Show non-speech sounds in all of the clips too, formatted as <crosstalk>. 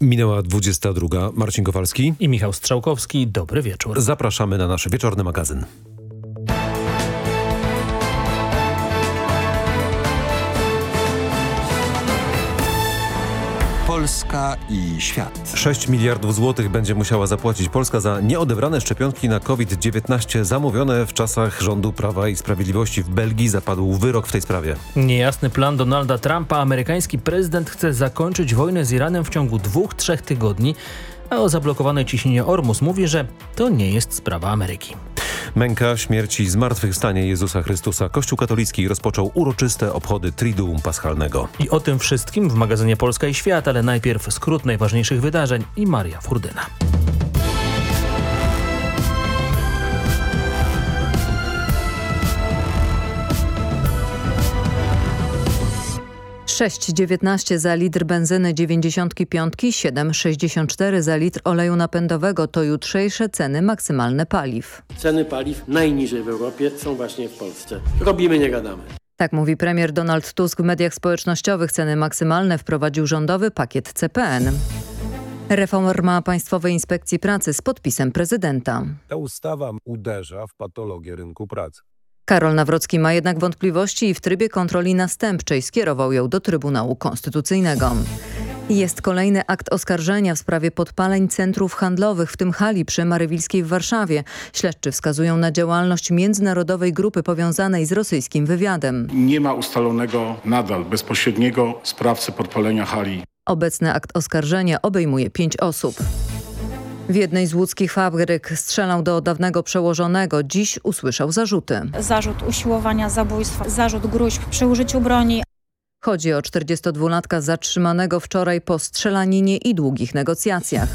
Minęła 22. Marcin Kowalski i Michał Strzałkowski. Dobry wieczór. Zapraszamy na nasz wieczorny magazyn. Polska i świat. 6 miliardów złotych będzie musiała zapłacić Polska za nieodebrane szczepionki na COVID-19 zamówione w czasach rządu Prawa i Sprawiedliwości. W Belgii zapadł wyrok w tej sprawie. Niejasny plan Donalda Trumpa. Amerykański prezydent chce zakończyć wojnę z Iranem w ciągu dwóch, trzech tygodni a o zablokowanej ciśnienie Ormus mówi, że to nie jest sprawa Ameryki. Męka śmierci i zmartwychwstanie Jezusa Chrystusa. Kościół katolicki rozpoczął uroczyste obchody Triduum Paschalnego. I o tym wszystkim w magazynie Polska i Świat, ale najpierw skrót najważniejszych wydarzeń i Maria Furdyna. 6,19 za litr benzyny 95, 7,64 za litr oleju napędowego to jutrzejsze ceny maksymalne paliw. Ceny paliw najniżej w Europie są właśnie w Polsce. Robimy, nie gadamy. Tak mówi premier Donald Tusk w mediach społecznościowych. Ceny maksymalne wprowadził rządowy pakiet CPN. Reforma Państwowej Inspekcji Pracy z podpisem prezydenta. Ta ustawa uderza w patologię rynku pracy. Karol Nawrocki ma jednak wątpliwości i w trybie kontroli następczej skierował ją do Trybunału Konstytucyjnego. Jest kolejny akt oskarżenia w sprawie podpaleń centrów handlowych, w tym hali przy Marywilskiej w Warszawie. Śledczy wskazują na działalność międzynarodowej grupy powiązanej z rosyjskim wywiadem. Nie ma ustalonego nadal bezpośredniego sprawcy podpalenia hali. Obecny akt oskarżenia obejmuje pięć osób. W jednej z łódzkich fabryk strzelał do dawnego przełożonego. Dziś usłyszał zarzuty. Zarzut usiłowania zabójstwa, zarzut gruźb przy użyciu broni. Chodzi o 42-latka zatrzymanego wczoraj po strzelaninie i długich negocjacjach.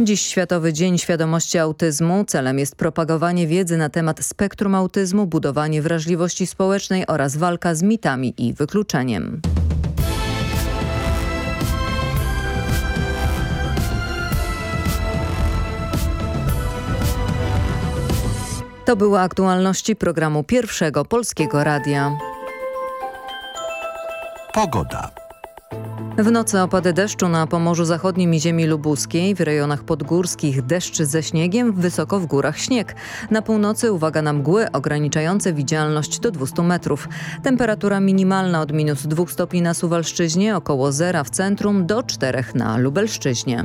Dziś Światowy Dzień Świadomości Autyzmu. Celem jest propagowanie wiedzy na temat spektrum autyzmu, budowanie wrażliwości społecznej oraz walka z mitami i wykluczeniem. To były aktualności programu Pierwszego Polskiego Radia. Pogoda. W nocy opady deszczu na Pomorzu Zachodnim i ziemi lubuskiej, w rejonach podgórskich deszcz ze śniegiem, wysoko w górach śnieg. Na północy uwaga na mgły ograniczające widzialność do 200 metrów. Temperatura minimalna od minus 2 stopni na Suwalszczyźnie, około zera w centrum do 4 na Lubelszczyźnie.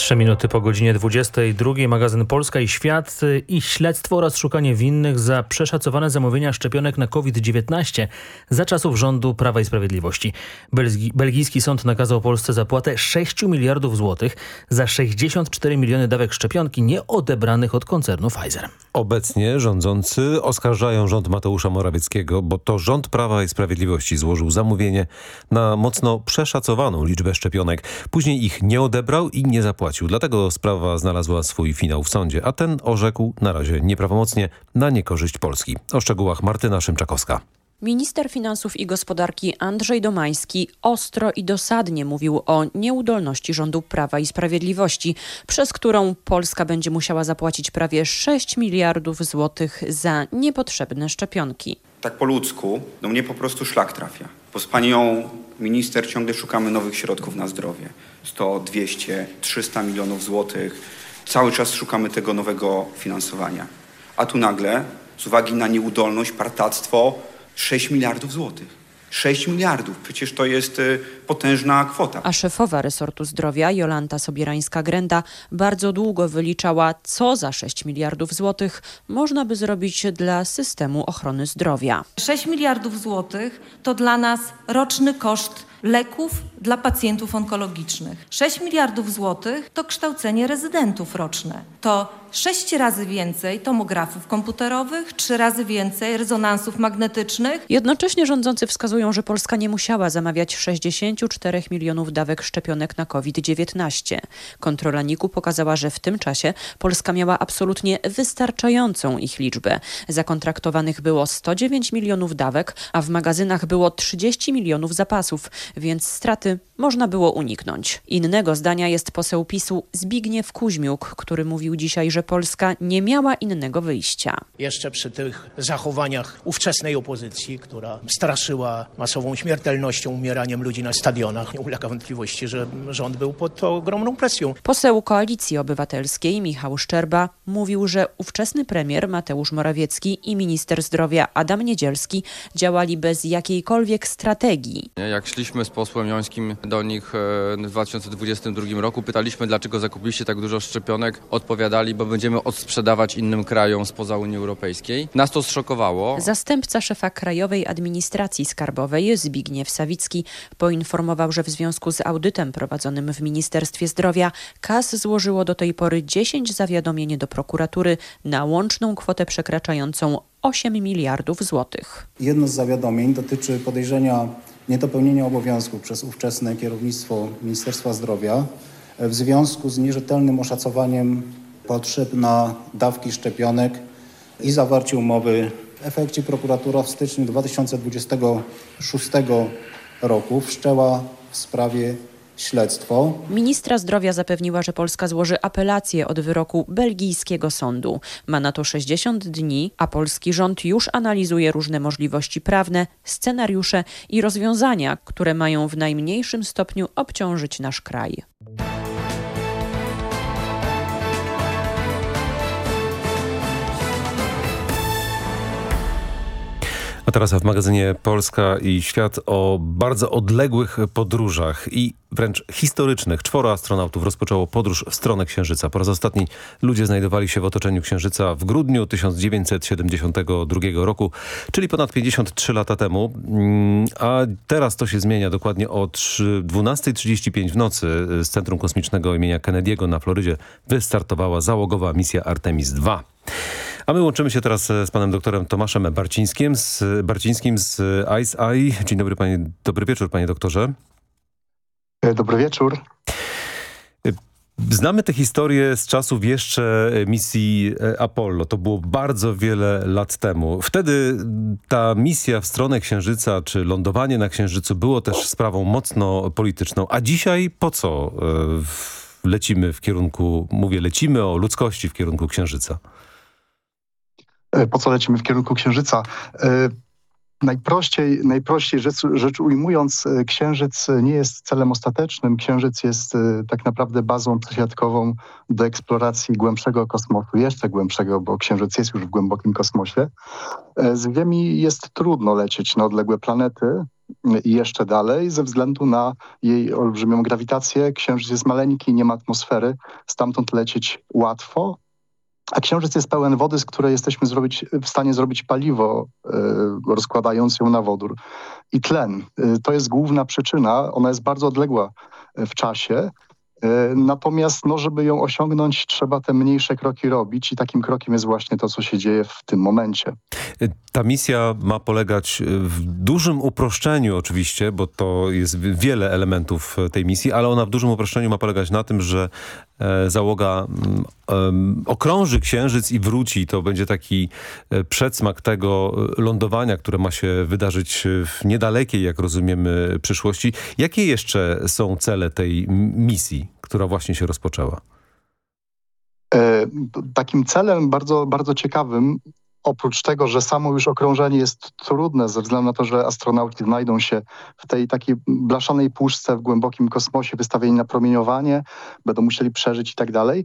Trzy minuty po godzinie 22. Magazyn Polska i Świat i śledztwo oraz szukanie winnych za przeszacowane zamówienia szczepionek na COVID-19 za czasów rządu Prawa i Sprawiedliwości. Belgi belgijski sąd nakazał Polsce zapłatę 6 miliardów złotych za 64 miliony dawek szczepionki nieodebranych od koncernu Pfizer. Obecnie rządzący oskarżają rząd Mateusza Morawieckiego, bo to rząd Prawa i Sprawiedliwości złożył zamówienie na mocno przeszacowaną liczbę szczepionek. Później ich nie odebrał i nie zapłacił zapłacił. Dlatego sprawa znalazła swój finał w sądzie, a ten orzekł na razie nieprawomocnie na niekorzyść Polski. O szczegółach Martyna Szymczakowska. Minister Finansów i Gospodarki Andrzej Domański ostro i dosadnie mówił o nieudolności rządu Prawa i Sprawiedliwości, przez którą Polska będzie musiała zapłacić prawie 6 miliardów złotych za niepotrzebne szczepionki. Tak po ludzku, no mnie po prostu szlak trafia. Bo z panią minister ciągle szukamy nowych środków na zdrowie. 100, 200, 300 milionów złotych. Cały czas szukamy tego nowego finansowania. A tu nagle, z uwagi na nieudolność, partactwo, 6 miliardów złotych. 6 miliardów. Przecież to jest y, potężna kwota. A szefowa resortu zdrowia Jolanta Sobierańska-Grenda bardzo długo wyliczała, co za 6 miliardów złotych można by zrobić dla systemu ochrony zdrowia. 6 miliardów złotych to dla nas roczny koszt leków dla pacjentów onkologicznych. 6 miliardów złotych to kształcenie rezydentów roczne. To sześć razy więcej tomografów komputerowych, trzy razy więcej rezonansów magnetycznych. Jednocześnie rządzący wskazują, że Polska nie musiała zamawiać 64 milionów dawek szczepionek na COVID-19. Kontrola NIK-u pokazała, że w tym czasie Polska miała absolutnie wystarczającą ich liczbę. Zakontraktowanych było 109 milionów dawek, a w magazynach było 30 milionów zapasów. więc straty można było uniknąć. Innego zdania jest poseł PiSu Zbigniew Kuźmiuk, który mówił dzisiaj, że Polska nie miała innego wyjścia. Jeszcze przy tych zachowaniach ówczesnej opozycji, która straszyła masową śmiertelnością, umieraniem ludzi na stadionach, nie ulega wątpliwości, że rząd był pod ogromną presją. Poseł Koalicji Obywatelskiej Michał Szczerba mówił, że ówczesny premier Mateusz Morawiecki i minister zdrowia Adam Niedzielski działali bez jakiejkolwiek strategii. Jak szliśmy z posłem Jońskim do nich e, w 2022 roku, pytaliśmy, dlaczego zakupiliście tak dużo szczepionek. Odpowiadali, bo będziemy odsprzedawać innym krajom spoza Unii Europejskiej. Nas to zszokowało. Zastępca szefa Krajowej Administracji Skarbowej Zbigniew Sawicki poinformował, że w związku z audytem prowadzonym w Ministerstwie Zdrowia KAS złożyło do tej pory 10 zawiadomień do prokuratury na łączną kwotę przekraczającą 8 miliardów złotych. Jedno z zawiadomień dotyczy podejrzenia niedopełnienia obowiązków przez ówczesne kierownictwo Ministerstwa Zdrowia w związku z nierzetelnym oszacowaniem potrzeb na dawki szczepionek i zawarcie umowy. W efekcie prokuratura w styczniu 2026 roku wszczęła w sprawie śledztwo. Ministra zdrowia zapewniła, że Polska złoży apelację od wyroku belgijskiego sądu. Ma na to 60 dni, a polski rząd już analizuje różne możliwości prawne, scenariusze i rozwiązania, które mają w najmniejszym stopniu obciążyć nasz kraj. A teraz w magazynie Polska i Świat o bardzo odległych podróżach i wręcz historycznych. Czworo astronautów rozpoczęło podróż w stronę Księżyca. Po raz ostatni ludzie znajdowali się w otoczeniu Księżyca w grudniu 1972 roku, czyli ponad 53 lata temu. Mm, A teraz to się zmienia dokładnie o 12.35 w nocy z Centrum Kosmicznego imienia Kennedy'ego na Florydzie wystartowała załogowa misja Artemis II. A my łączymy się teraz z panem doktorem Tomaszem Barcińskim z, Barcińskim z Ice Eye. Dzień dobry, panie, dobry wieczór, panie doktorze. Dobry wieczór. Znamy tę historię z czasów jeszcze misji Apollo. To było bardzo wiele lat temu. Wtedy ta misja w stronę Księżyca, czy lądowanie na Księżycu było też sprawą mocno polityczną. A dzisiaj po co lecimy w kierunku, mówię lecimy o ludzkości w kierunku Księżyca? Po co lecimy w kierunku Księżyca? Najprościej, najprościej rzecz, rzecz ujmując, Księżyc nie jest celem ostatecznym. Księżyc jest tak naprawdę bazą przesiadkową do eksploracji głębszego kosmosu, jeszcze głębszego, bo Księżyc jest już w głębokim kosmosie. Z Ziemi jest trudno lecieć na odległe planety i jeszcze dalej ze względu na jej olbrzymią grawitację. Księżyc jest maleńki, nie ma atmosfery, stamtąd lecieć łatwo, a księżyc jest pełen wody, z której jesteśmy zrobić, w stanie zrobić paliwo, y, rozkładając ją na wodór. I tlen. Y, to jest główna przyczyna. Ona jest bardzo odległa w czasie. Natomiast, no, żeby ją osiągnąć, trzeba te mniejsze kroki robić i takim krokiem jest właśnie to, co się dzieje w tym momencie. Ta misja ma polegać w dużym uproszczeniu oczywiście, bo to jest wiele elementów tej misji, ale ona w dużym uproszczeniu ma polegać na tym, że załoga um, okrąży Księżyc i wróci. To będzie taki przedsmak tego lądowania, które ma się wydarzyć w niedalekiej, jak rozumiemy, przyszłości. Jakie jeszcze są cele tej misji, która właśnie się rozpoczęła? Takim celem bardzo, bardzo ciekawym oprócz tego, że samo już okrążenie jest trudne ze względu na to, że astronauci znajdą się w tej takiej blaszanej puszce w głębokim kosmosie wystawieni na promieniowanie, będą musieli przeżyć i tak dalej.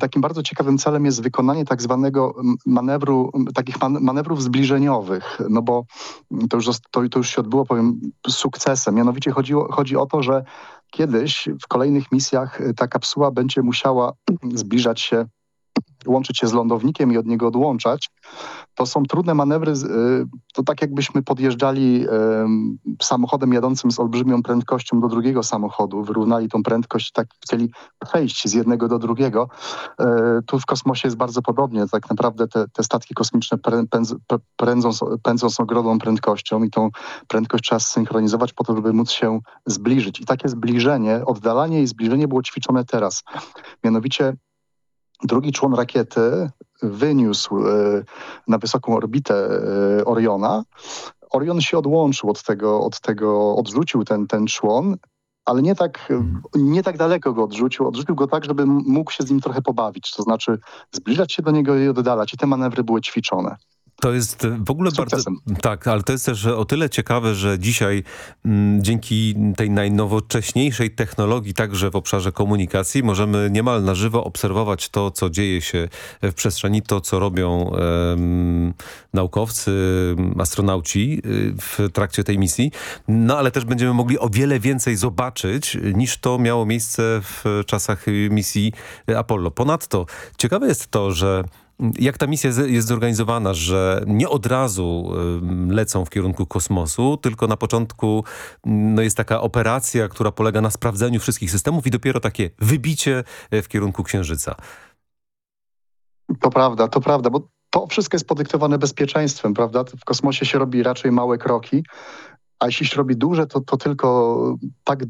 Takim bardzo ciekawym celem jest wykonanie tak zwanego manewru, takich man manewrów zbliżeniowych, no bo to już, to, to już się odbyło, powiem, sukcesem. Mianowicie chodziło, chodzi o to, że kiedyś w kolejnych misjach ta kapsuła będzie musiała zbliżać się łączyć się z lądownikiem i od niego odłączać, to są trudne manewry. To tak jakbyśmy podjeżdżali samochodem jadącym z olbrzymią prędkością do drugiego samochodu, wyrównali tą prędkość, tak chcieli przejść z jednego do drugiego. Tu w kosmosie jest bardzo podobnie. Tak naprawdę te, te statki kosmiczne pędzą, pędzą, pędzą z prędkością i tą prędkość trzeba synchronizować po to, żeby móc się zbliżyć. I takie zbliżenie, oddalanie i zbliżenie było ćwiczone teraz. Mianowicie Drugi człon rakiety wyniósł na wysoką orbitę Oriona Orion się odłączył od tego, od tego odrzucił ten, ten człon, ale nie tak, nie tak daleko go odrzucił. Odrzucił go tak, żeby mógł się z nim trochę pobawić, to znaczy zbliżać się do niego i oddalać. I te manewry były ćwiczone. To jest w ogóle bardzo... Tak, ale to jest też o tyle ciekawe, że dzisiaj m, dzięki tej najnowocześniejszej technologii, także w obszarze komunikacji, możemy niemal na żywo obserwować to, co dzieje się w przestrzeni, to, co robią em, naukowcy, astronauci y, w trakcie tej misji. No ale też będziemy mogli o wiele więcej zobaczyć, niż to miało miejsce w czasach misji Apollo. Ponadto ciekawe jest to, że jak ta misja jest zorganizowana, że nie od razu lecą w kierunku kosmosu, tylko na początku no jest taka operacja, która polega na sprawdzeniu wszystkich systemów i dopiero takie wybicie w kierunku Księżyca. To prawda, to prawda, bo to wszystko jest podyktowane bezpieczeństwem, prawda? W kosmosie się robi raczej małe kroki, a jeśli się robi duże, to, to tylko tak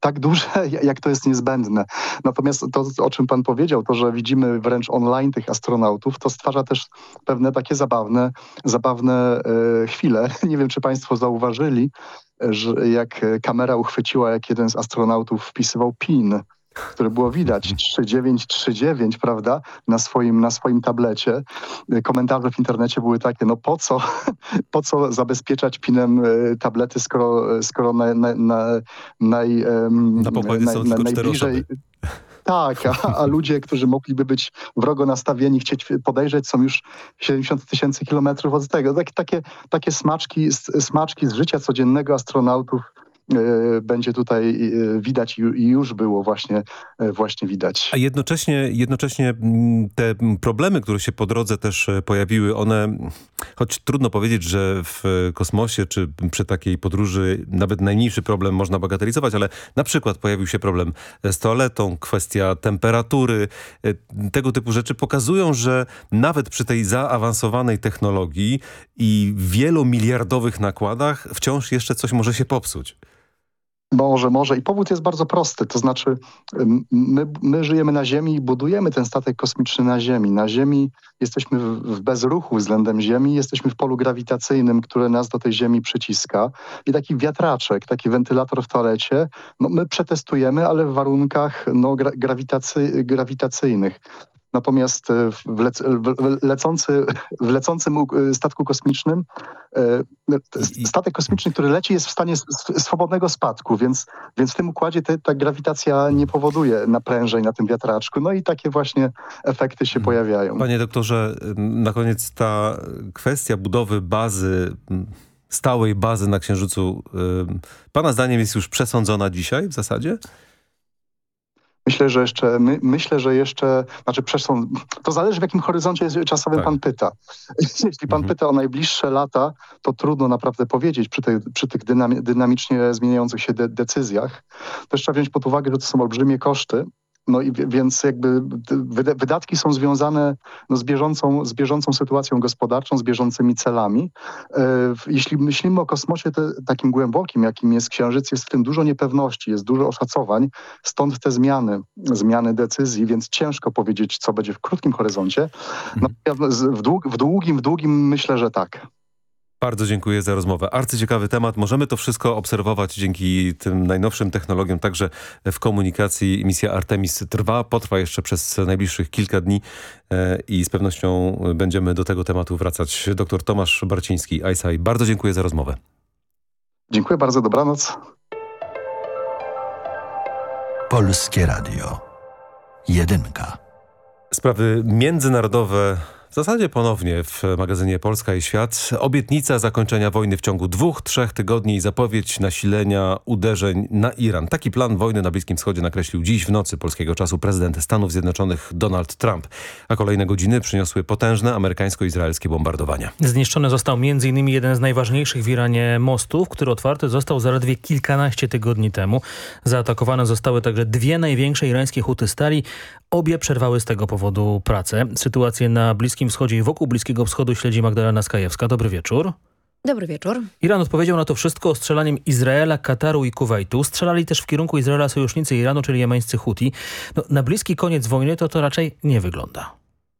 tak duże, <laughs> jak to jest niezbędne. Natomiast to, o czym pan powiedział, to, że widzimy wręcz online tych astronautów, to stwarza też pewne takie zabawne, zabawne e, chwile. <laughs> Nie wiem, czy państwo zauważyli, że jak kamera uchwyciła, jak jeden z astronautów wpisywał PIN, które było widać 3939, prawda, na swoim, na swoim tablecie. Komentarze w internecie były takie, no po co, <laughs> po co zabezpieczać pinem tablety, skoro, skoro na, na, na, naj, na pokładzie na, są tylko najbliżej... Tak, a, a, ludzie, którzy mogliby być wrogo nastawieni, chcieć podejrzeć, są już 70 tysięcy kilometrów od tego. Tak, takie, takie smaczki, smaczki z życia codziennego astronautów będzie tutaj widać i już było właśnie, właśnie widać. A jednocześnie, jednocześnie te problemy, które się po drodze też pojawiły, one, choć trudno powiedzieć, że w kosmosie czy przy takiej podróży nawet najmniejszy problem można bagatelizować, ale na przykład pojawił się problem z toaletą, kwestia temperatury, tego typu rzeczy pokazują, że nawet przy tej zaawansowanej technologii i wielomiliardowych nakładach wciąż jeszcze coś może się popsuć. Może, może. I powód jest bardzo prosty. To znaczy my, my żyjemy na Ziemi i budujemy ten statek kosmiczny na Ziemi. Na Ziemi jesteśmy w, w bezruchu względem Ziemi, jesteśmy w polu grawitacyjnym, które nas do tej Ziemi przyciska. I taki wiatraczek, taki wentylator w toalecie, no my przetestujemy, ale w warunkach no, gra, grawitacy, grawitacyjnych. Natomiast w, lec w, lecący, w lecącym statku kosmicznym statek kosmiczny, który leci jest w stanie swobodnego spadku, więc, więc w tym układzie te, ta grawitacja nie powoduje naprężeń na tym wiatraczku. No i takie właśnie efekty się pojawiają. Panie doktorze, na koniec ta kwestia budowy bazy stałej bazy na Księżycu, pana zdaniem jest już przesądzona dzisiaj w zasadzie? Myślę, że jeszcze, my, myślę, że jeszcze, znaczy to zależy w jakim horyzoncie czasowym tak. pan pyta. <laughs> Jeśli pan mhm. pyta o najbliższe lata, to trudno naprawdę powiedzieć przy, przy tych dynami, dynamicznie zmieniających się de decyzjach. Też trzeba wziąć pod uwagę, że to są olbrzymie koszty, no i więc jakby wydatki są związane no, z, bieżącą, z bieżącą sytuacją gospodarczą, z bieżącymi celami. Jeśli myślimy o kosmosie te, takim głębokim, jakim jest Księżyc, jest w tym dużo niepewności, jest dużo oszacowań, stąd te zmiany, zmiany decyzji, więc ciężko powiedzieć, co będzie w krótkim horyzoncie. Natomiast w, dług, w długim, w długim myślę, że tak. Bardzo dziękuję za rozmowę. Arcyciekawy temat. Możemy to wszystko obserwować dzięki tym najnowszym technologiom, także w komunikacji. Misja Artemis trwa, potrwa jeszcze przez najbliższych kilka dni i z pewnością będziemy do tego tematu wracać. Dr Tomasz Barciński, ISI. Bardzo dziękuję za rozmowę. Dziękuję bardzo, dobranoc. Polskie Radio. Jedynka. Sprawy międzynarodowe w zasadzie ponownie w magazynie Polska i Świat. Obietnica zakończenia wojny w ciągu dwóch, trzech tygodni i zapowiedź nasilenia uderzeń na Iran. Taki plan wojny na Bliskim Wschodzie nakreślił dziś w nocy polskiego czasu prezydent Stanów Zjednoczonych Donald Trump. A kolejne godziny przyniosły potężne amerykańsko-izraelskie bombardowania. Zniszczony został m.in. jeden z najważniejszych w Iranie mostów, który otwarty został zaledwie kilkanaście tygodni temu. Zaatakowane zostały także dwie największe irańskie huty stali. Obie przerwały z tego powodu pracę. Sytuację na Bliskim Wschodzie i wokół Bliskiego Wschodu śledzi Magdalena Skajewska. Dobry wieczór. Dobry wieczór. Iran odpowiedział na to wszystko strzelaniem Izraela, Kataru i Kuwejtu. Strzelali też w kierunku Izraela sojusznicy Iranu, czyli jemeńscy Huti. No, na bliski koniec wojny to to raczej nie wygląda.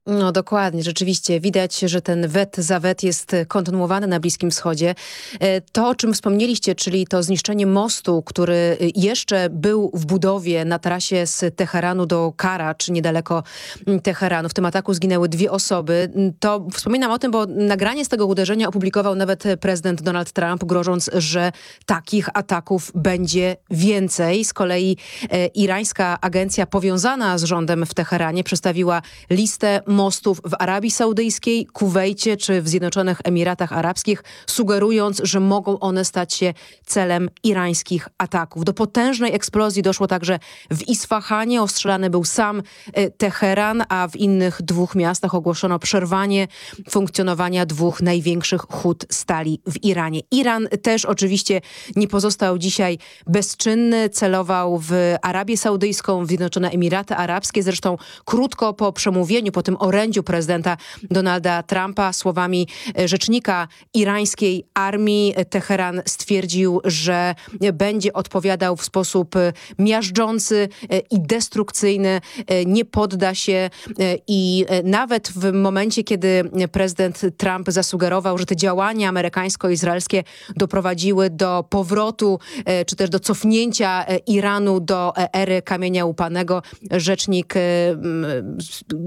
No dokładnie, rzeczywiście widać, że ten wet za wet jest kontynuowany na Bliskim Wschodzie. E, to, o czym wspomnieliście, czyli to zniszczenie mostu, który jeszcze był w budowie na trasie z Teheranu do Karacz, niedaleko mm, Teheranu. W tym ataku zginęły dwie osoby. To wspominam o tym, bo nagranie z tego uderzenia opublikował nawet prezydent Donald Trump, grożąc, że takich ataków będzie więcej. Z kolei e, irańska agencja powiązana z rządem w Teheranie przedstawiła listę mostów w Arabii Saudyjskiej, Kuwejcie czy w Zjednoczonych Emiratach Arabskich, sugerując, że mogą one stać się celem irańskich ataków. Do potężnej eksplozji doszło także w Isfahanie. Ostrzelany był sam e, Teheran, a w innych dwóch miastach ogłoszono przerwanie funkcjonowania dwóch największych hut stali w Iranie. Iran też oczywiście nie pozostał dzisiaj bezczynny. Celował w Arabię Saudyjską, w Zjednoczone Emiraty Arabskie. Zresztą krótko po przemówieniu, po tym orędziu prezydenta Donalda Trumpa słowami e, rzecznika irańskiej armii. Teheran stwierdził, że będzie odpowiadał w sposób e, miażdżący e, i destrukcyjny, nie podda się i nawet w momencie, kiedy prezydent Trump zasugerował, że te działania amerykańsko-izraelskie doprowadziły do powrotu czy też do cofnięcia Iranu do ery kamienia łupanego, rzecznik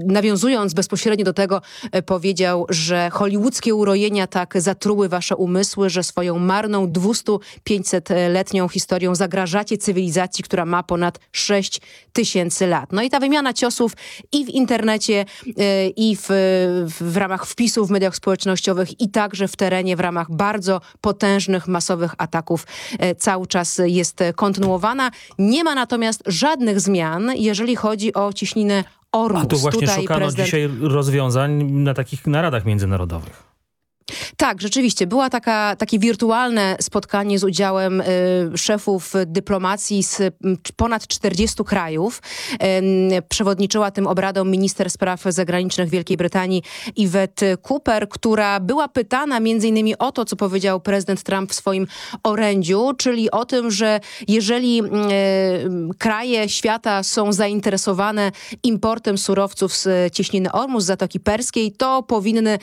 nawiązując bezpośrednio do tego e, powiedział, że hollywoodzkie urojenia tak zatruły wasze umysły, że swoją marną 200-500-letnią historią zagrażacie cywilizacji, która ma ponad 6 tysięcy lat. No i ta wymiana ciosów i w internecie, e, i w, w ramach wpisów w mediach społecznościowych, i także w terenie w ramach bardzo potężnych, masowych ataków e, cały czas jest kontynuowana. Nie ma natomiast żadnych zmian, jeżeli chodzi o ciśninę Ormus. A tu właśnie Tutaj szukano prezydent... dzisiaj rozwiązań na takich naradach międzynarodowych. Tak, rzeczywiście. Była taka, takie wirtualne spotkanie z udziałem y, szefów dyplomacji z y, ponad 40 krajów. Y, przewodniczyła tym obradom minister spraw zagranicznych Wielkiej Brytanii Yvette Cooper, która była pytana między innymi o to, co powiedział prezydent Trump w swoim orędziu, czyli o tym, że jeżeli kraje świata są zainteresowane importem surowców z cieśniny Ormus, z Zatoki Perskiej, to powinny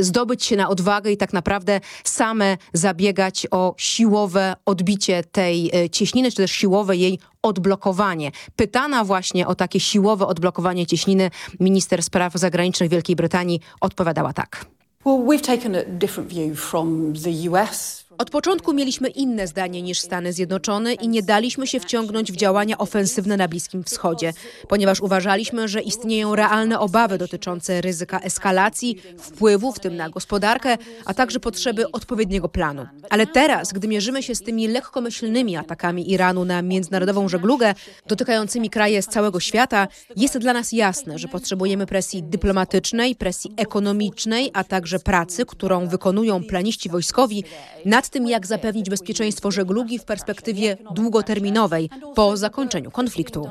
zdobyć się na odwagę i tak naprawdę same zabiegać o siłowe odbicie tej e, cieśniny, czy też siłowe jej odblokowanie. Pytana właśnie o takie siłowe odblokowanie cieśniny, minister spraw zagranicznych Wielkiej Brytanii odpowiadała tak. Well, we've taken a different view from the US. Od początku mieliśmy inne zdanie niż Stany Zjednoczone i nie daliśmy się wciągnąć w działania ofensywne na Bliskim Wschodzie, ponieważ uważaliśmy, że istnieją realne obawy dotyczące ryzyka eskalacji, wpływu, w tym na gospodarkę, a także potrzeby odpowiedniego planu. Ale teraz, gdy mierzymy się z tymi lekkomyślnymi atakami Iranu na międzynarodową żeglugę, dotykającymi kraje z całego świata, jest dla nas jasne, że potrzebujemy presji dyplomatycznej, presji ekonomicznej, a także pracy, którą wykonują planiści wojskowi nad tym, jak zapewnić bezpieczeństwo żeglugi w perspektywie długoterminowej po zakończeniu konfliktu.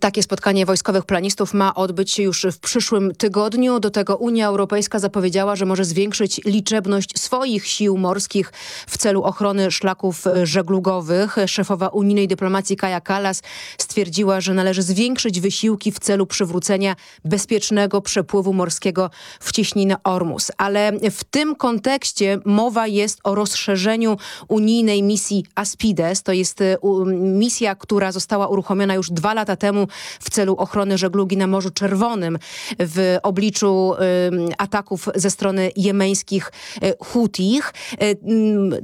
Takie spotkanie wojskowych planistów ma odbyć się już w przyszłym tygodniu. Do tego Unia Europejska zapowiedziała, że może zwiększyć liczebność swoich sił morskich w celu ochrony szlaków żeglugowych. Szefowa unijnej dyplomacji Kaja Kallas stwierdziła, że należy zwiększyć wysiłki w celu przywrócenia bezpiecznego przepływu morskiego w cieśninę Ormus. Ale w tym kontekście mowa jest o rozszerzeniu unijnej misji Aspides. To jest misja, która została uruchomiona już dwa lata temu w celu ochrony żeglugi na Morzu Czerwonym w obliczu ataków ze strony jemeńskich y, Hutich. Y,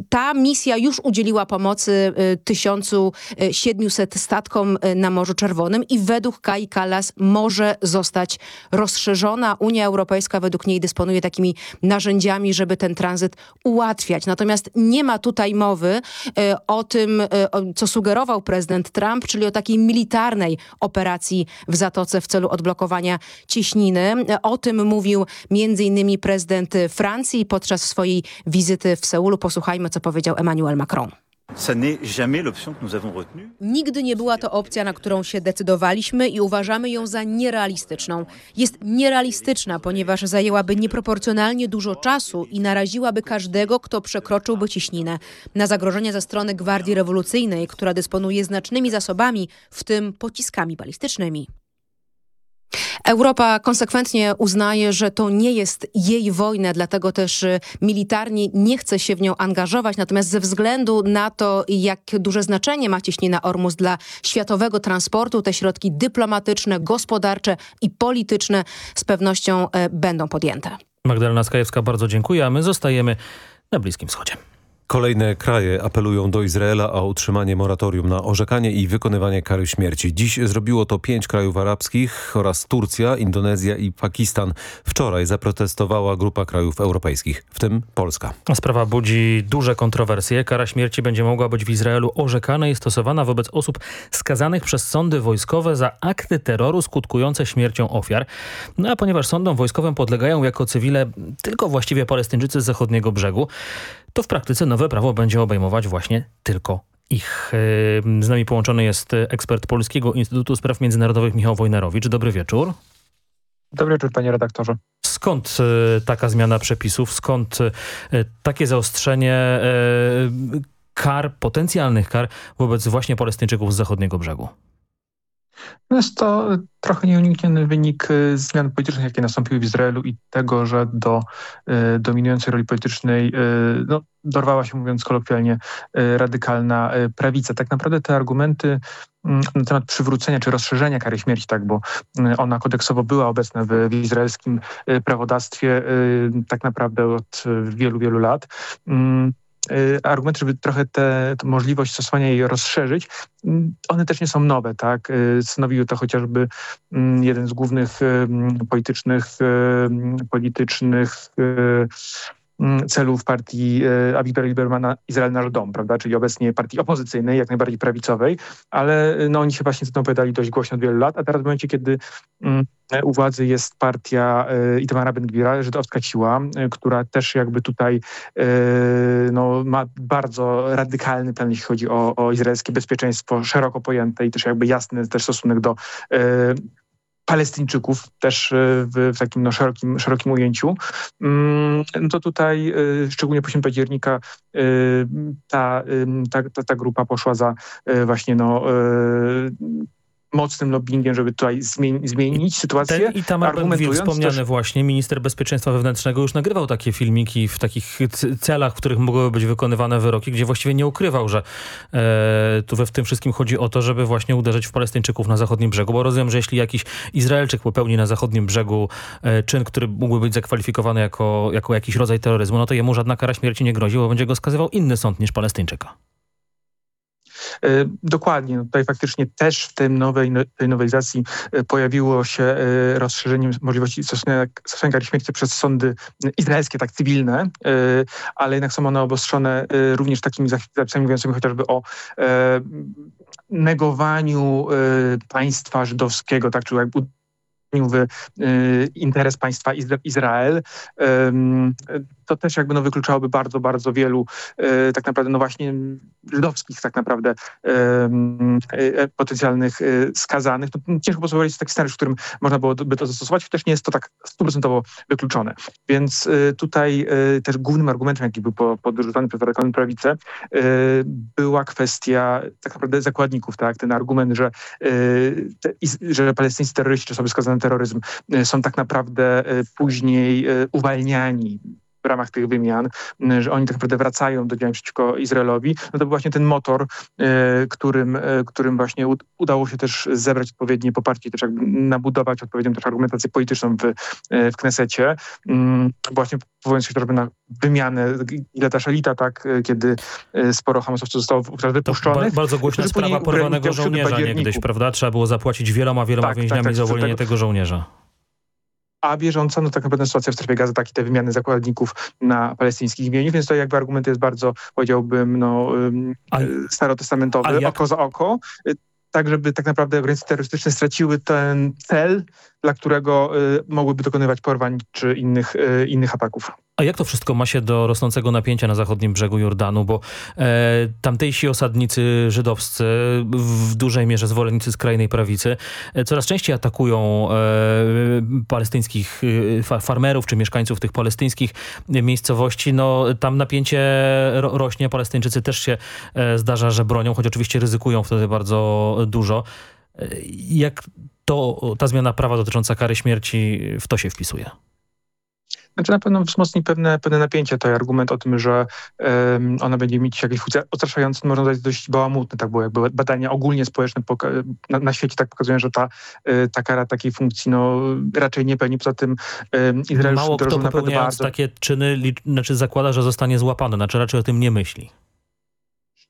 ta misja już udzieliła pomocy 1700 y, statkom na Morzu Czerwonym i według Kai Kallas może zostać rozszerzona. Unia Europejska według niej dysponuje takimi narzędziami, żeby ten tranzyt ułatwiać. Natomiast nie ma tutaj mowy o tym, co sugerował prezydent Trump, czyli o takiej militarnej operacji w Zatoce w celu odblokowania cieśniny. O tym mówił m.in. prezydent Francji podczas swojej wizyty w Seulu. Posłuchajmy, co powiedział Emmanuel Macron. Nigdy nie była to opcja, na którą się decydowaliśmy i uważamy ją za nierealistyczną. Jest nierealistyczna, ponieważ zajęłaby nieproporcjonalnie dużo czasu i naraziłaby każdego, kto przekroczyłby ciśninę na zagrożenia ze strony Gwardii Rewolucyjnej, która dysponuje znacznymi zasobami, w tym pociskami balistycznymi. Europa konsekwentnie uznaje, że to nie jest jej wojna, dlatego też y, militarnie nie chce się w nią angażować. Natomiast ze względu na to, jak duże znaczenie ma cieśnina Ormus dla światowego transportu, te środki dyplomatyczne, gospodarcze i polityczne z pewnością e, będą podjęte. Magdalena Skajewska, bardzo dziękuję, a my zostajemy na Bliskim Wschodzie. Kolejne kraje apelują do Izraela o utrzymanie moratorium na orzekanie i wykonywanie kary śmierci. Dziś zrobiło to pięć krajów arabskich oraz Turcja, Indonezja i Pakistan. Wczoraj zaprotestowała grupa krajów europejskich, w tym Polska. Sprawa budzi duże kontrowersje. Kara śmierci będzie mogła być w Izraelu orzekana i stosowana wobec osób skazanych przez sądy wojskowe za akty terroru skutkujące śmiercią ofiar. No a ponieważ sądom wojskowym podlegają jako cywile tylko właściwie Palestyńczycy z zachodniego brzegu, to w praktyce nowe prawo będzie obejmować właśnie tylko ich. Z nami połączony jest ekspert Polskiego Instytutu Spraw Międzynarodowych Michał Wojnarowicz. Dobry wieczór. Dobry wieczór panie redaktorze. Skąd taka zmiana przepisów? Skąd takie zaostrzenie kar, potencjalnych kar wobec właśnie Palestyńczyków z zachodniego brzegu? Jest to trochę nieunikniony wynik zmian politycznych, jakie nastąpiły w Izraelu i tego, że do y, dominującej roli politycznej y, no, dorwała się, mówiąc kolokwialnie, y, radykalna prawica. Tak naprawdę te argumenty na temat przywrócenia czy rozszerzenia kary śmierci, tak, bo ona kodeksowo była obecna w, w izraelskim prawodawstwie tak naprawdę od wielu, wielu lat argumenty, żeby trochę tę możliwość stosowania jej rozszerzyć, one też nie są nowe, tak? Stanowiły to chociażby jeden z głównych politycznych, politycznych celów partii Avigdora Liebermana Izrael Nasz Dom, prawda, czyli obecnie partii opozycyjnej, jak najbardziej prawicowej, ale no, oni się właśnie za tym opowiadali dość głośno od wielu lat, a teraz w momencie, kiedy u władzy jest partia Itamara Ben-Gvira, żydowska siła, która też jakby tutaj no, ma bardzo radykalny plan, jeśli chodzi o, o izraelskie bezpieczeństwo, szeroko pojęte i też jakby jasny też stosunek do Palestyńczyków też w, w takim no, szerokim, szerokim ujęciu, no to tutaj szczególnie po 8 października ta, ta, ta, ta grupa poszła za właśnie no, mocnym lobbyingiem, żeby tutaj zmieni zmienić sytuację. Ten Itamar Ben wspomniany też... właśnie, minister bezpieczeństwa wewnętrznego już nagrywał takie filmiki w takich celach, w których mogłyby być wykonywane wyroki, gdzie właściwie nie ukrywał, że e, tu we w tym wszystkim chodzi o to, żeby właśnie uderzyć w Palestyńczyków na zachodnim brzegu, bo rozumiem, że jeśli jakiś Izraelczyk popełni na zachodnim brzegu e, czyn, który mógłby być zakwalifikowany jako, jako jakiś rodzaj terroryzmu, no to jemu żadna kara śmierci nie grozi, bo będzie go skazywał inny sąd niż Palestyńczyka. Dokładnie. No tutaj faktycznie też w tym nowej, tej nowelizacji pojawiło się rozszerzenie możliwości stosowania kary śmierci przez sądy izraelskie, tak cywilne, ale jednak są one obostrzone również takimi zapisami mówiącymi chociażby o negowaniu państwa żydowskiego, tak, czy jakby w interes państwa Izrael. To też jakby no wykluczałoby bardzo, bardzo wielu tak naprawdę no właśnie żydowskich tak naprawdę potencjalnych skazanych. No, ciężko pozwolić taki scenariusz, w którym można byłoby to zastosować, też nie jest to tak stuprocentowo wykluczone. Więc tutaj też głównym argumentem, jaki był podrzucany przez radykalną prawicę, była kwestia tak naprawdę zakładników, tak? Ten argument, że, że palestyńscy terroryści, osoby skazane terroryzm są tak naprawdę później uwalniani w ramach tych wymian, że oni tak naprawdę wracają do działań przeciwko Izraelowi, no to był właśnie ten motor, którym, którym właśnie udało się też zebrać odpowiednie poparcie, też jakby nabudować odpowiednią też argumentację polityczną w, w Knesecie. Właśnie powołując się chociażby na wymianę Gileta Szalita, tak, kiedy sporo Hamasowców zostało wypuszczonych. Ba bardzo głośna sprawa porwanego żołnierza niegdyś, prawda? Trzeba było zapłacić wieloma, wieloma tak, więźniami tak, tak, za uwolnienie tego żołnierza a bieżąca, no tak naprawdę sytuacja w strefie gazy, tak i te wymiany zakładników na palestyńskich więźniów, więc to jakby argument jest bardzo, powiedziałbym, no, a, starotestamentowy, jak... oko za oko, tak żeby tak naprawdę organizacje terrorystyczne straciły ten cel, dla którego y, mogłyby dokonywać porwań czy innych, y, innych ataków. A jak to wszystko ma się do rosnącego napięcia na zachodnim brzegu Jordanu? Bo e, tamtejsi osadnicy żydowscy, w dużej mierze zwolennicy skrajnej prawicy, e, coraz częściej atakują e, palestyńskich e, farmerów czy mieszkańców tych palestyńskich miejscowości. No, tam napięcie ro rośnie, Palestyńczycy też się e, zdarza, że bronią, choć oczywiście ryzykują wtedy bardzo dużo. Jak to, ta zmiana prawa dotycząca kary śmierci w to się wpisuje? Znaczy na pewno wzmocni pewne, pewne napięcie. To argument o tym, że um, ona będzie mieć jakieś funkcje odstraszające, można powiedzieć dość bałamutne. Tak było jakby badania ogólnie społeczne na, na, świecie tak pokazują, że ta, y, ta kara takiej funkcji no, raczej nie pełni. Poza tym um, Izrael Mało kto popełniając bardzo... takie czyny znaczy zakłada, że zostanie złapany, znaczy raczej o tym nie myśli.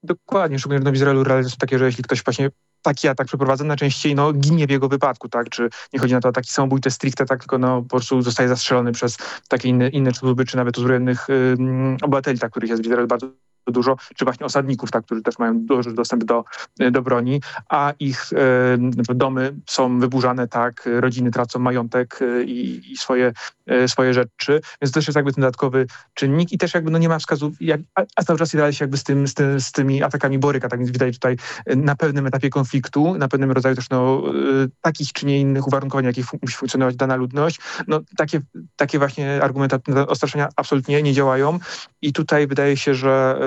Dokładnie, szczególnie w Izraelu realia są takie, że jeśli ktoś właśnie taki atak przeprowadza, najczęściej no, ginie w jego wypadku, tak? Czy nie chodzi na to o taki samobójcze stricte, tak? Tylko no, po prostu zostaje zastrzelony przez takie inne, inne czy nawet uzbrojonych y, obywateli, tak, których jest bardzo dużo, czy właśnie osadników, tak, którzy też mają duży dostęp do, do broni, a ich e, domy są wyburzane, tak, rodziny tracą majątek e, i, i swoje, e, swoje rzeczy, więc to też jest jakby ten dodatkowy czynnik i też jakby no nie ma wskazów, jak, a, a cały czas się jakby z, tym, z, z tymi atakami boryka, tak więc widać tutaj na pewnym etapie konfliktu, na pewnym rodzaju też no, takich czy nie innych uwarunkowań, jakich musi funkcjonować dana ludność, no takie, takie właśnie argumenty ostraszenia absolutnie nie działają i tutaj wydaje się, że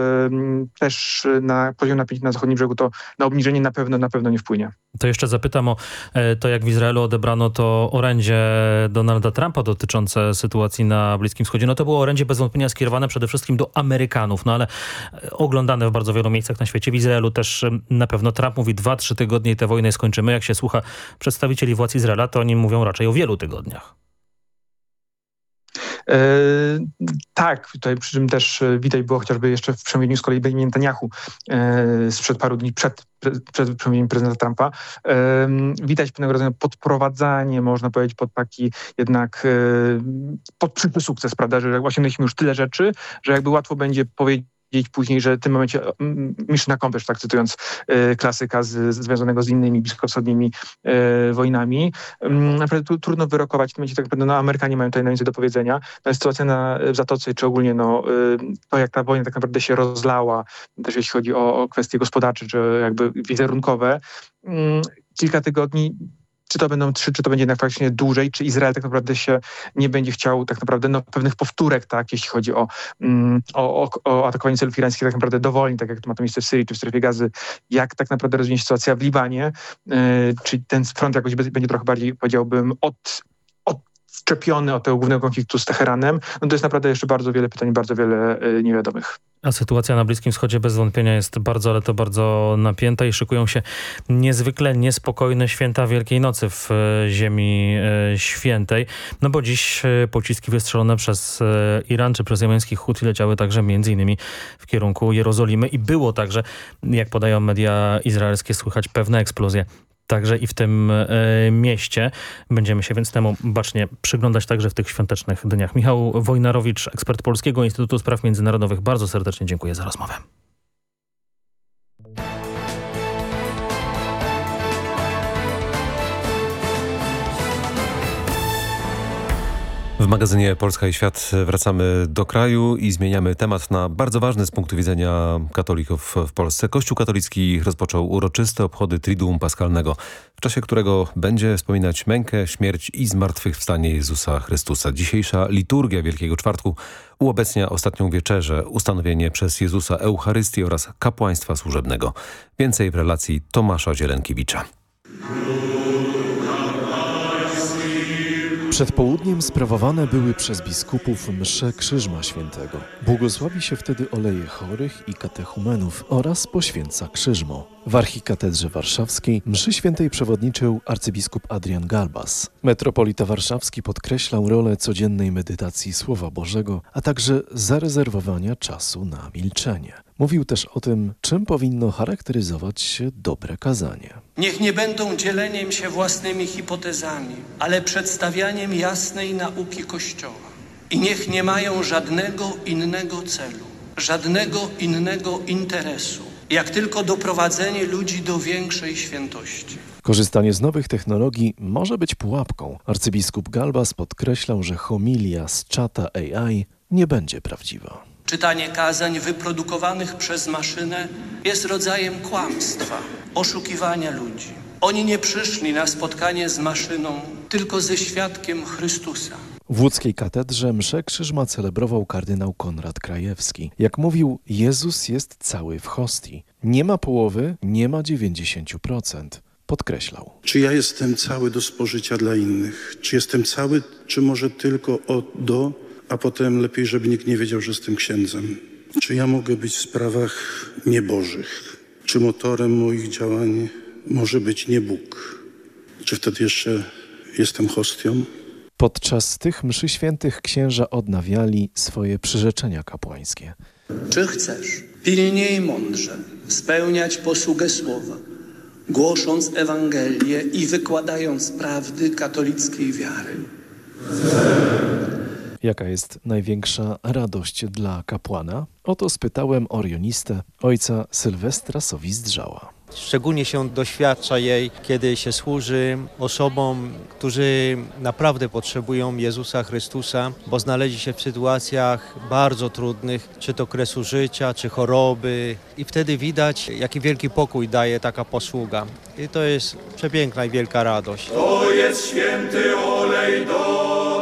też na poziom napięcia na zachodnim brzegu to na obniżenie na pewno, na pewno nie wpłynie. To jeszcze zapytam o e, to, jak w Izraelu odebrano to orędzie Donalda Trumpa dotyczące sytuacji na Bliskim Wschodzie. No to było orędzie bez wątpienia skierowane przede wszystkim do Amerykanów, no ale e, oglądane w bardzo wielu miejscach na świecie. W Izraelu też na pewno Trump mówi dwa, trzy tygodnie i tę wojnę skończymy. Jak się słucha przedstawicieli władz Izraela, to oni mówią raczej o wielu tygodniach. E, tak, tutaj przy czym też e, widać było chociażby jeszcze w przemówieniu z kolei Benjamin Netanyahu e, sprzed paru dni przed, przed przemówieniem prezydenta Trumpa. Widać pewnego rodzaju podprowadzanie, można powiedzieć, pod taki jednak pod przyszły sukces, prawda, że osiągnęliśmy już tyle rzeczy, że jakby łatwo będzie powiedzieć powiedzieć później, że w tym momencie mission accomplished, tak cytując y, klasyka z, związanego z innymi bliskowschodnimi y, wojnami. Y, naprawdę tu, trudno wyrokować, w tym momencie tak naprawdę no, Amerykanie mają tutaj najwięcej do powiedzenia. No, sytuacja na, w Zatoce, czy ogólnie no, y, to, jak ta wojna tak naprawdę się rozlała, też jeśli chodzi o, o kwestie gospodarcze, czy jakby wizerunkowe, mm, kilka tygodni czy to będą trzy, czy to będzie jednak faktycznie dłużej, czy Izrael tak naprawdę się nie będzie chciał tak naprawdę no, pewnych powtórek, tak, jeśli chodzi o, mm, o, o, atakowanie celów irańskich tak naprawdę dowolnie, tak jak to ma to miejsce w Syrii czy w strefie gazy, jak tak naprawdę rozwinie się sytuacja w Libanie, yy, czy ten front jakoś będzie trochę bardziej, powiedziałbym, od odczepiony od tego głównego konfliktu z Teheranem, no to jest naprawdę jeszcze bardzo wiele pytań, bardzo wiele y, niewiadomych. A sytuacja na Bliskim Wschodzie bez wątpienia jest bardzo, ale to bardzo napięta i szykują się niezwykle niespokojne święta Wielkiej Nocy w e, ziemi e, świętej. No bo dziś e, pociski wystrzelone przez Iran czy przez jemeńskich Huti leciały także między innymi w kierunku Jerozolimy i było także, jak podają media izraelskie, słychać pewne eksplozje także i w tym e, mieście. Będziemy się więc temu bacznie przyglądać także w tych świątecznych dniach. Michał Wojnarowicz, ekspert Polskiego Instytutu Spraw Międzynarodowych. Bardzo serdecznie dziękuję za rozmowę. W magazynie Polska i Świat wracamy do kraju i zmieniamy temat na bardzo ważny z punktu widzenia katolików w Polsce. Kościół katolicki rozpoczął uroczyste obchody Triduum Paskalnego, w czasie którego będzie wspominać mękę, śmierć i zmartwychwstanie Jezusa Chrystusa. Dzisiejsza liturgia Wielkiego Czwartku uobecnia ostatnią wieczerzę, ustanowienie przez Jezusa Eucharystii oraz kapłaństwa służebnego. Więcej w relacji Tomasza Dzielenkiewicza. Przed południem sprawowane były przez biskupów msze Krzyżma Świętego. Błogosławi się wtedy oleje chorych i katechumenów oraz poświęca krzyżmo. W archikatedrze warszawskiej mszy świętej przewodniczył arcybiskup Adrian Galbas. Metropolita warszawski podkreślał rolę codziennej medytacji Słowa Bożego, a także zarezerwowania czasu na milczenie. Mówił też o tym, czym powinno charakteryzować się dobre kazanie. Niech nie będą dzieleniem się własnymi hipotezami, ale przedstawianiem jasnej nauki Kościoła. I niech nie mają żadnego innego celu, żadnego innego interesu, jak tylko doprowadzenie ludzi do większej świętości. Korzystanie z nowych technologii może być pułapką. Arcybiskup Galbas podkreślał, że homilia z czata AI nie będzie prawdziwa. Czytanie kazań wyprodukowanych przez maszynę jest rodzajem kłamstwa, oszukiwania ludzi. Oni nie przyszli na spotkanie z maszyną, tylko ze świadkiem Chrystusa. W łódzkiej katedrze mszę krzyżma celebrował kardynał Konrad Krajewski. Jak mówił, Jezus jest cały w hostii. Nie ma połowy, nie ma 90%. podkreślał. Czy ja jestem cały do spożycia dla innych? Czy jestem cały, czy może tylko od do, a potem lepiej, żeby nikt nie wiedział, że jestem księdzem? Czy ja mogę być w sprawach niebożych? Czy motorem moich działań może być nie Bóg? Czy wtedy jeszcze jestem hostią? Podczas tych mszy świętych księża odnawiali swoje przyrzeczenia kapłańskie. Czy chcesz pilnie i mądrze spełniać posługę słowa, głosząc Ewangelię i wykładając prawdy katolickiej wiary? Jaka jest największa radość dla kapłana? Oto spytałem orionistę ojca Sylwestra Sowizdrzała. Szczególnie się doświadcza jej, kiedy się służy osobom, którzy naprawdę potrzebują Jezusa Chrystusa, bo znaleźli się w sytuacjach bardzo trudnych, czy to kresu życia, czy choroby. I wtedy widać, jaki wielki pokój daje taka posługa. I to jest przepiękna i wielka radość. To jest święty olej do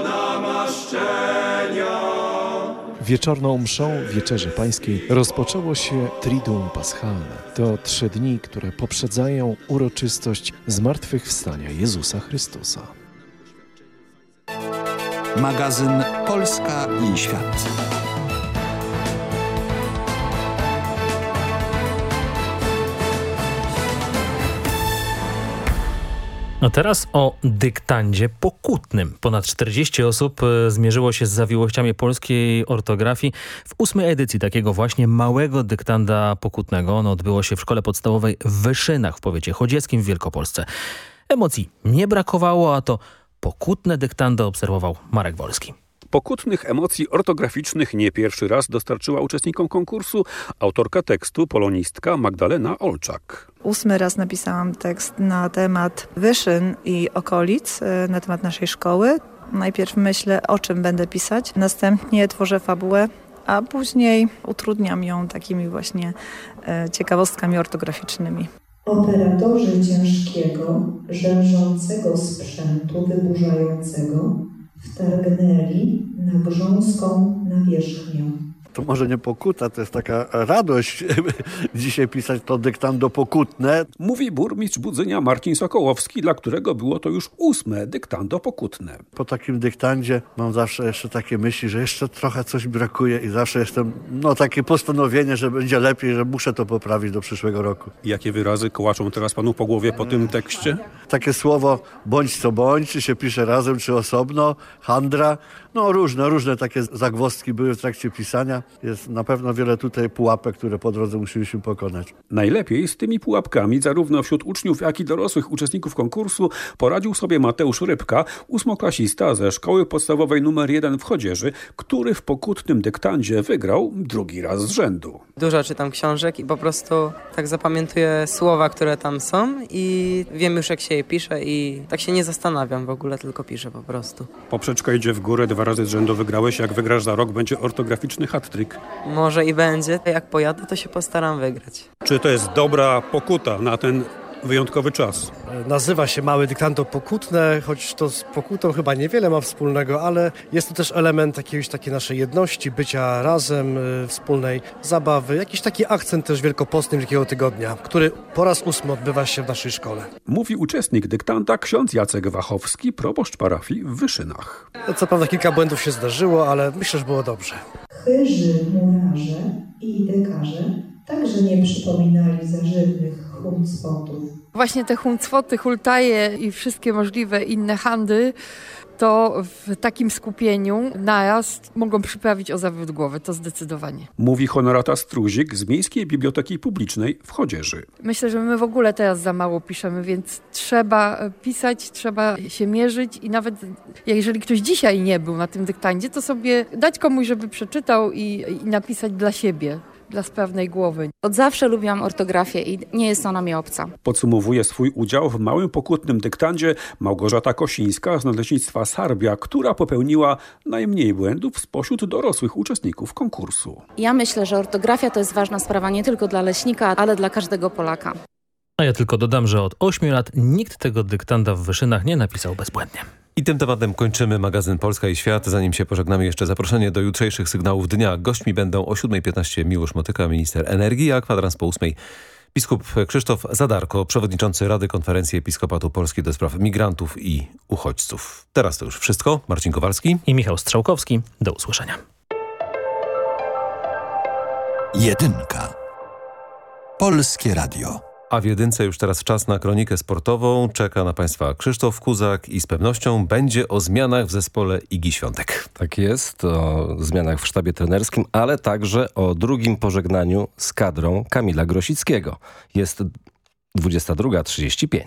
namaszczenia. Wieczorną mszą Wieczerzy Pańskiej rozpoczęło się Triduum Paschalne. To trzy dni, które poprzedzają uroczystość zmartwychwstania Jezusa Chrystusa. Magazyn Polska i Świat. A teraz o dyktandzie pokutnym. Ponad 40 osób e, zmierzyło się z zawiłościami polskiej ortografii w ósmej edycji takiego właśnie małego dyktanda pokutnego. Ono odbyło się w szkole podstawowej w Wyszynach w powiecie chodzieckim w Wielkopolsce. Emocji nie brakowało, a to pokutne dyktando obserwował Marek Wolski. Pokutnych emocji ortograficznych nie pierwszy raz dostarczyła uczestnikom konkursu autorka tekstu, polonistka Magdalena Olczak. Ósmy raz napisałam tekst na temat wyszyn i okolic, e, na temat naszej szkoły. Najpierw myślę, o czym będę pisać, następnie tworzę fabułę, a później utrudniam ją takimi właśnie e, ciekawostkami ortograficznymi. Operatorzy ciężkiego, rzężącego sprzętu wyburzającego wtargnęli na grząską nawierzchnię. To może nie pokuta, to jest taka radość <laughs> dzisiaj pisać to dyktando pokutne. Mówi burmistrz Budzenia Marcin Sokołowski, dla którego było to już ósme dyktando pokutne. Po takim dyktandzie mam zawsze jeszcze takie myśli, że jeszcze trochę coś brakuje i zawsze jestem, no takie postanowienie, że będzie lepiej, że muszę to poprawić do przyszłego roku. Jakie wyrazy kołaczą teraz panu po głowie po tym tekście? Takie słowo bądź co bądź, czy się pisze razem, czy osobno, handra, no różne, różne takie zagwozdki były w trakcie pisania. Jest na pewno wiele tutaj pułapek, które po drodze musieliśmy pokonać. Najlepiej z tymi pułapkami, zarówno wśród uczniów, jak i dorosłych uczestników konkursu, poradził sobie Mateusz Rybka, ósmoklasista ze szkoły podstawowej numer 1 w Chodzieży, który w pokutnym dyktandzie wygrał drugi raz z rzędu. Dużo czytam książek i po prostu tak zapamiętuję słowa, które tam są i wiem już jak się je pisze i tak się nie zastanawiam w ogóle, tylko piszę po prostu. Poprzeczka idzie w górę, dwa razy z rzędu wygrałeś, jak wygrasz za rok będzie ortograficzny hat-trick. Może i będzie. Jak pojadę, to się postaram wygrać. Czy to jest dobra pokuta na ten wyjątkowy czas? Nazywa się Mały Dyktanto Pokutne, choć to z pokutą chyba niewiele ma wspólnego, ale jest to też element jakiejś takiej naszej jedności, bycia razem, y, wspólnej zabawy, jakiś taki akcent też wielkopostny Wielkiego Tygodnia, który po raz ósmy odbywa się w naszej szkole. Mówi uczestnik dyktanta ksiądz Jacek Wachowski, proboszcz parafii w Wyszynach. No, co prawda kilka błędów się zdarzyło, ale myślę, że było dobrze. Chyży, murarze i dekarze także nie przypominali zażywnych huncwotów. Właśnie te huncwoty, hultaje i wszystkie możliwe inne handy to w takim skupieniu naraz mogą przyprawić o zawrót głowy, to zdecydowanie. Mówi Honorata Struzik z Miejskiej Biblioteki Publicznej w Chodzieży. Myślę, że my w ogóle teraz za mało piszemy, więc trzeba pisać, trzeba się mierzyć i nawet jeżeli ktoś dzisiaj nie był na tym dyktandzie, to sobie dać komuś, żeby przeczytał i, i napisać dla siebie dla sprawnej głowy. Od zawsze lubiłam ortografię i nie jest ona mi obca. Podsumowuje swój udział w małym pokutnym dyktandzie Małgorzata Kosińska z Nadleśnictwa Sarbia, która popełniła najmniej błędów spośród dorosłych uczestników konkursu. Ja myślę, że ortografia to jest ważna sprawa nie tylko dla leśnika, ale dla każdego Polaka. A ja tylko dodam, że od 8 lat nikt tego dyktanda w Wyszynach nie napisał bezbłędnie. I tym tematem kończymy magazyn Polska i Świat. Zanim się pożegnamy jeszcze zaproszenie do jutrzejszych sygnałów dnia. Gośćmi będą o 7.15 Miłosz Motyka, minister energii, a kwadrans po 8 Biskup Krzysztof Zadarko, przewodniczący Rady Konferencji Episkopatu Polski do spraw migrantów i uchodźców. Teraz to już wszystko. Marcin Kowalski i Michał Strzałkowski. Do usłyszenia. Jedynka. Polskie Radio. A w jedynce już teraz czas na kronikę sportową. Czeka na Państwa Krzysztof Kuzak i z pewnością będzie o zmianach w zespole Igi Świątek. Tak jest, o zmianach w sztabie trenerskim, ale także o drugim pożegnaniu z kadrą Kamila Grosickiego. Jest 22.35.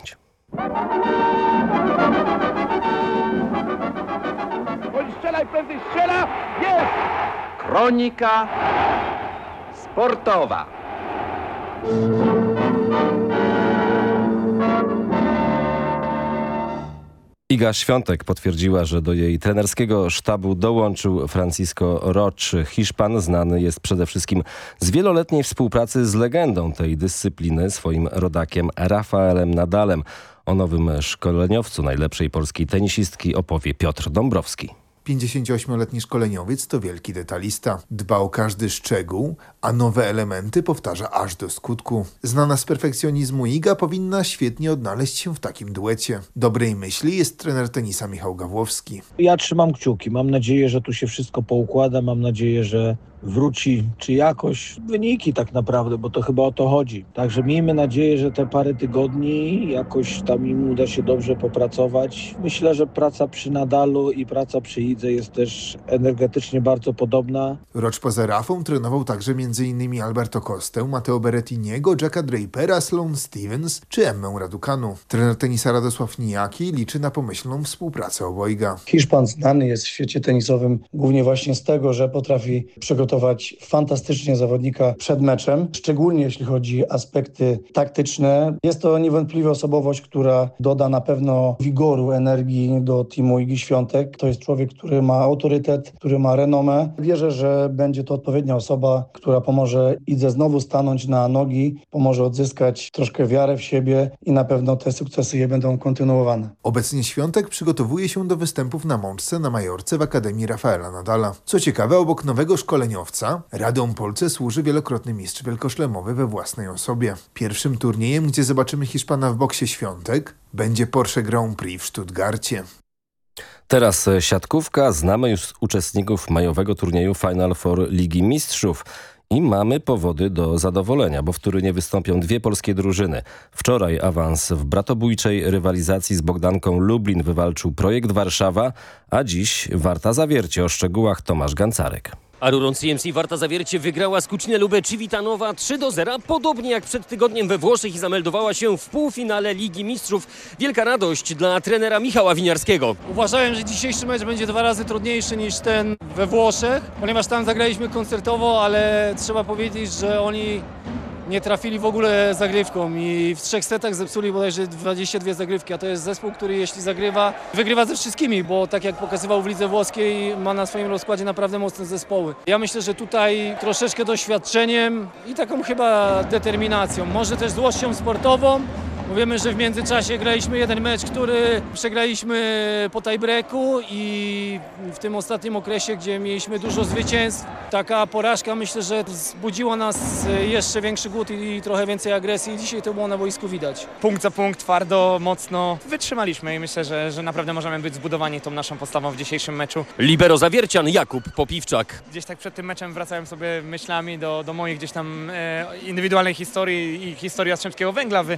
Strzelaj prędzej, strzela! Jest! Kronika sportowa. Iga Świątek potwierdziła, że do jej trenerskiego sztabu dołączył Francisco Roch. Hiszpan znany jest przede wszystkim z wieloletniej współpracy z legendą tej dyscypliny, swoim rodakiem Rafaelem Nadalem. O nowym szkoleniowcu najlepszej polskiej tenisistki opowie Piotr Dąbrowski. 58-letni szkoleniowiec to wielki detalista. Dba o każdy szczegół, a nowe elementy powtarza aż do skutku. Znana z perfekcjonizmu Iga powinna świetnie odnaleźć się w takim duecie. Dobrej myśli jest trener tenisa Michał Gawłowski. Ja trzymam kciuki. Mam nadzieję, że tu się wszystko poukłada. Mam nadzieję, że wróci, czy jakoś wyniki tak naprawdę, bo to chyba o to chodzi. Także miejmy nadzieję, że te parę tygodni jakoś tam im uda się dobrze popracować. Myślę, że praca przy Nadalu i praca przy Idze jest też energetycznie bardzo podobna. Rocz poza Rafą trenował także m.in. Alberto Costę, Matteo Berrettiniego, Jacka Drapera, Sloane Stevens czy Emmę Raducanu. Trener tenisa Radosław Nijaki liczy na pomyślną współpracę obojga. Hiszpan znany jest w świecie tenisowym głównie właśnie z tego, że potrafi przygotować fantastycznie zawodnika przed meczem, szczególnie jeśli chodzi o aspekty taktyczne. Jest to niewątpliwie osobowość, która doda na pewno wigoru, energii do teamu Igi Świątek. To jest człowiek, który ma autorytet, który ma renomę. Wierzę, że będzie to odpowiednia osoba, która pomoże Idze znowu stanąć na nogi, pomoże odzyskać troszkę wiarę w siebie i na pewno te sukcesy je będą kontynuowane. Obecnie Świątek przygotowuje się do występów na mączce na Majorce w Akademii Rafaela Nadala. Co ciekawe, obok nowego Radą Polce służy wielokrotny mistrz wielkoszlemowy we własnej osobie. Pierwszym turniejem, gdzie zobaczymy Hiszpana w boksie Świątek, będzie Porsche Grand Prix w Stuttgarcie. Teraz siatkówka. Znamy już uczestników majowego turnieju Final Four Ligi Mistrzów. I mamy powody do zadowolenia, bo w Turynie wystąpią dwie polskie drużyny. Wczoraj awans w bratobójczej rywalizacji z Bogdanką Lublin wywalczył projekt Warszawa, a dziś Warta Zawiercie o szczegółach Tomasz Gancarek. Aruron CMC Warta Zawiercie wygrała z Kucznia Lubę Civitanowa 3 do 0, podobnie jak przed tygodniem we Włoszech i zameldowała się w półfinale Ligi Mistrzów. Wielka radość dla trenera Michała Winiarskiego. Uważałem, że dzisiejszy mecz będzie dwa razy trudniejszy niż ten we Włoszech, ponieważ tam zagraliśmy koncertowo, ale trzeba powiedzieć, że oni nie trafili w ogóle zagrywką i w trzech setach zepsuli bodajże 22 zagrywki, a to jest zespół, który jeśli zagrywa, wygrywa ze wszystkimi, bo tak jak pokazywał w lidze włoskiej, ma na swoim rozkładzie naprawdę mocne zespoły. Ja myślę, że tutaj troszeczkę doświadczeniem i taką chyba determinacją, może też złością sportową, wiemy, że w międzyczasie graliśmy jeden mecz, który przegraliśmy po tiebreaku i w tym ostatnim okresie, gdzie mieliśmy dużo zwycięstw, taka porażka myślę, że wzbudziła nas jeszcze większy głód i trochę więcej agresji i dzisiaj to było na boisku widać. Punkt za punkt, twardo, mocno wytrzymaliśmy i myślę, że, że naprawdę możemy być zbudowani tą naszą postawą w dzisiejszym meczu. Libero Zawiercian Jakub Popiwczak. Gdzieś tak przed tym meczem wracałem sobie myślami do, do moich gdzieś tam e, indywidualnej historii i historii Jastrzębskiego Węgla w, e,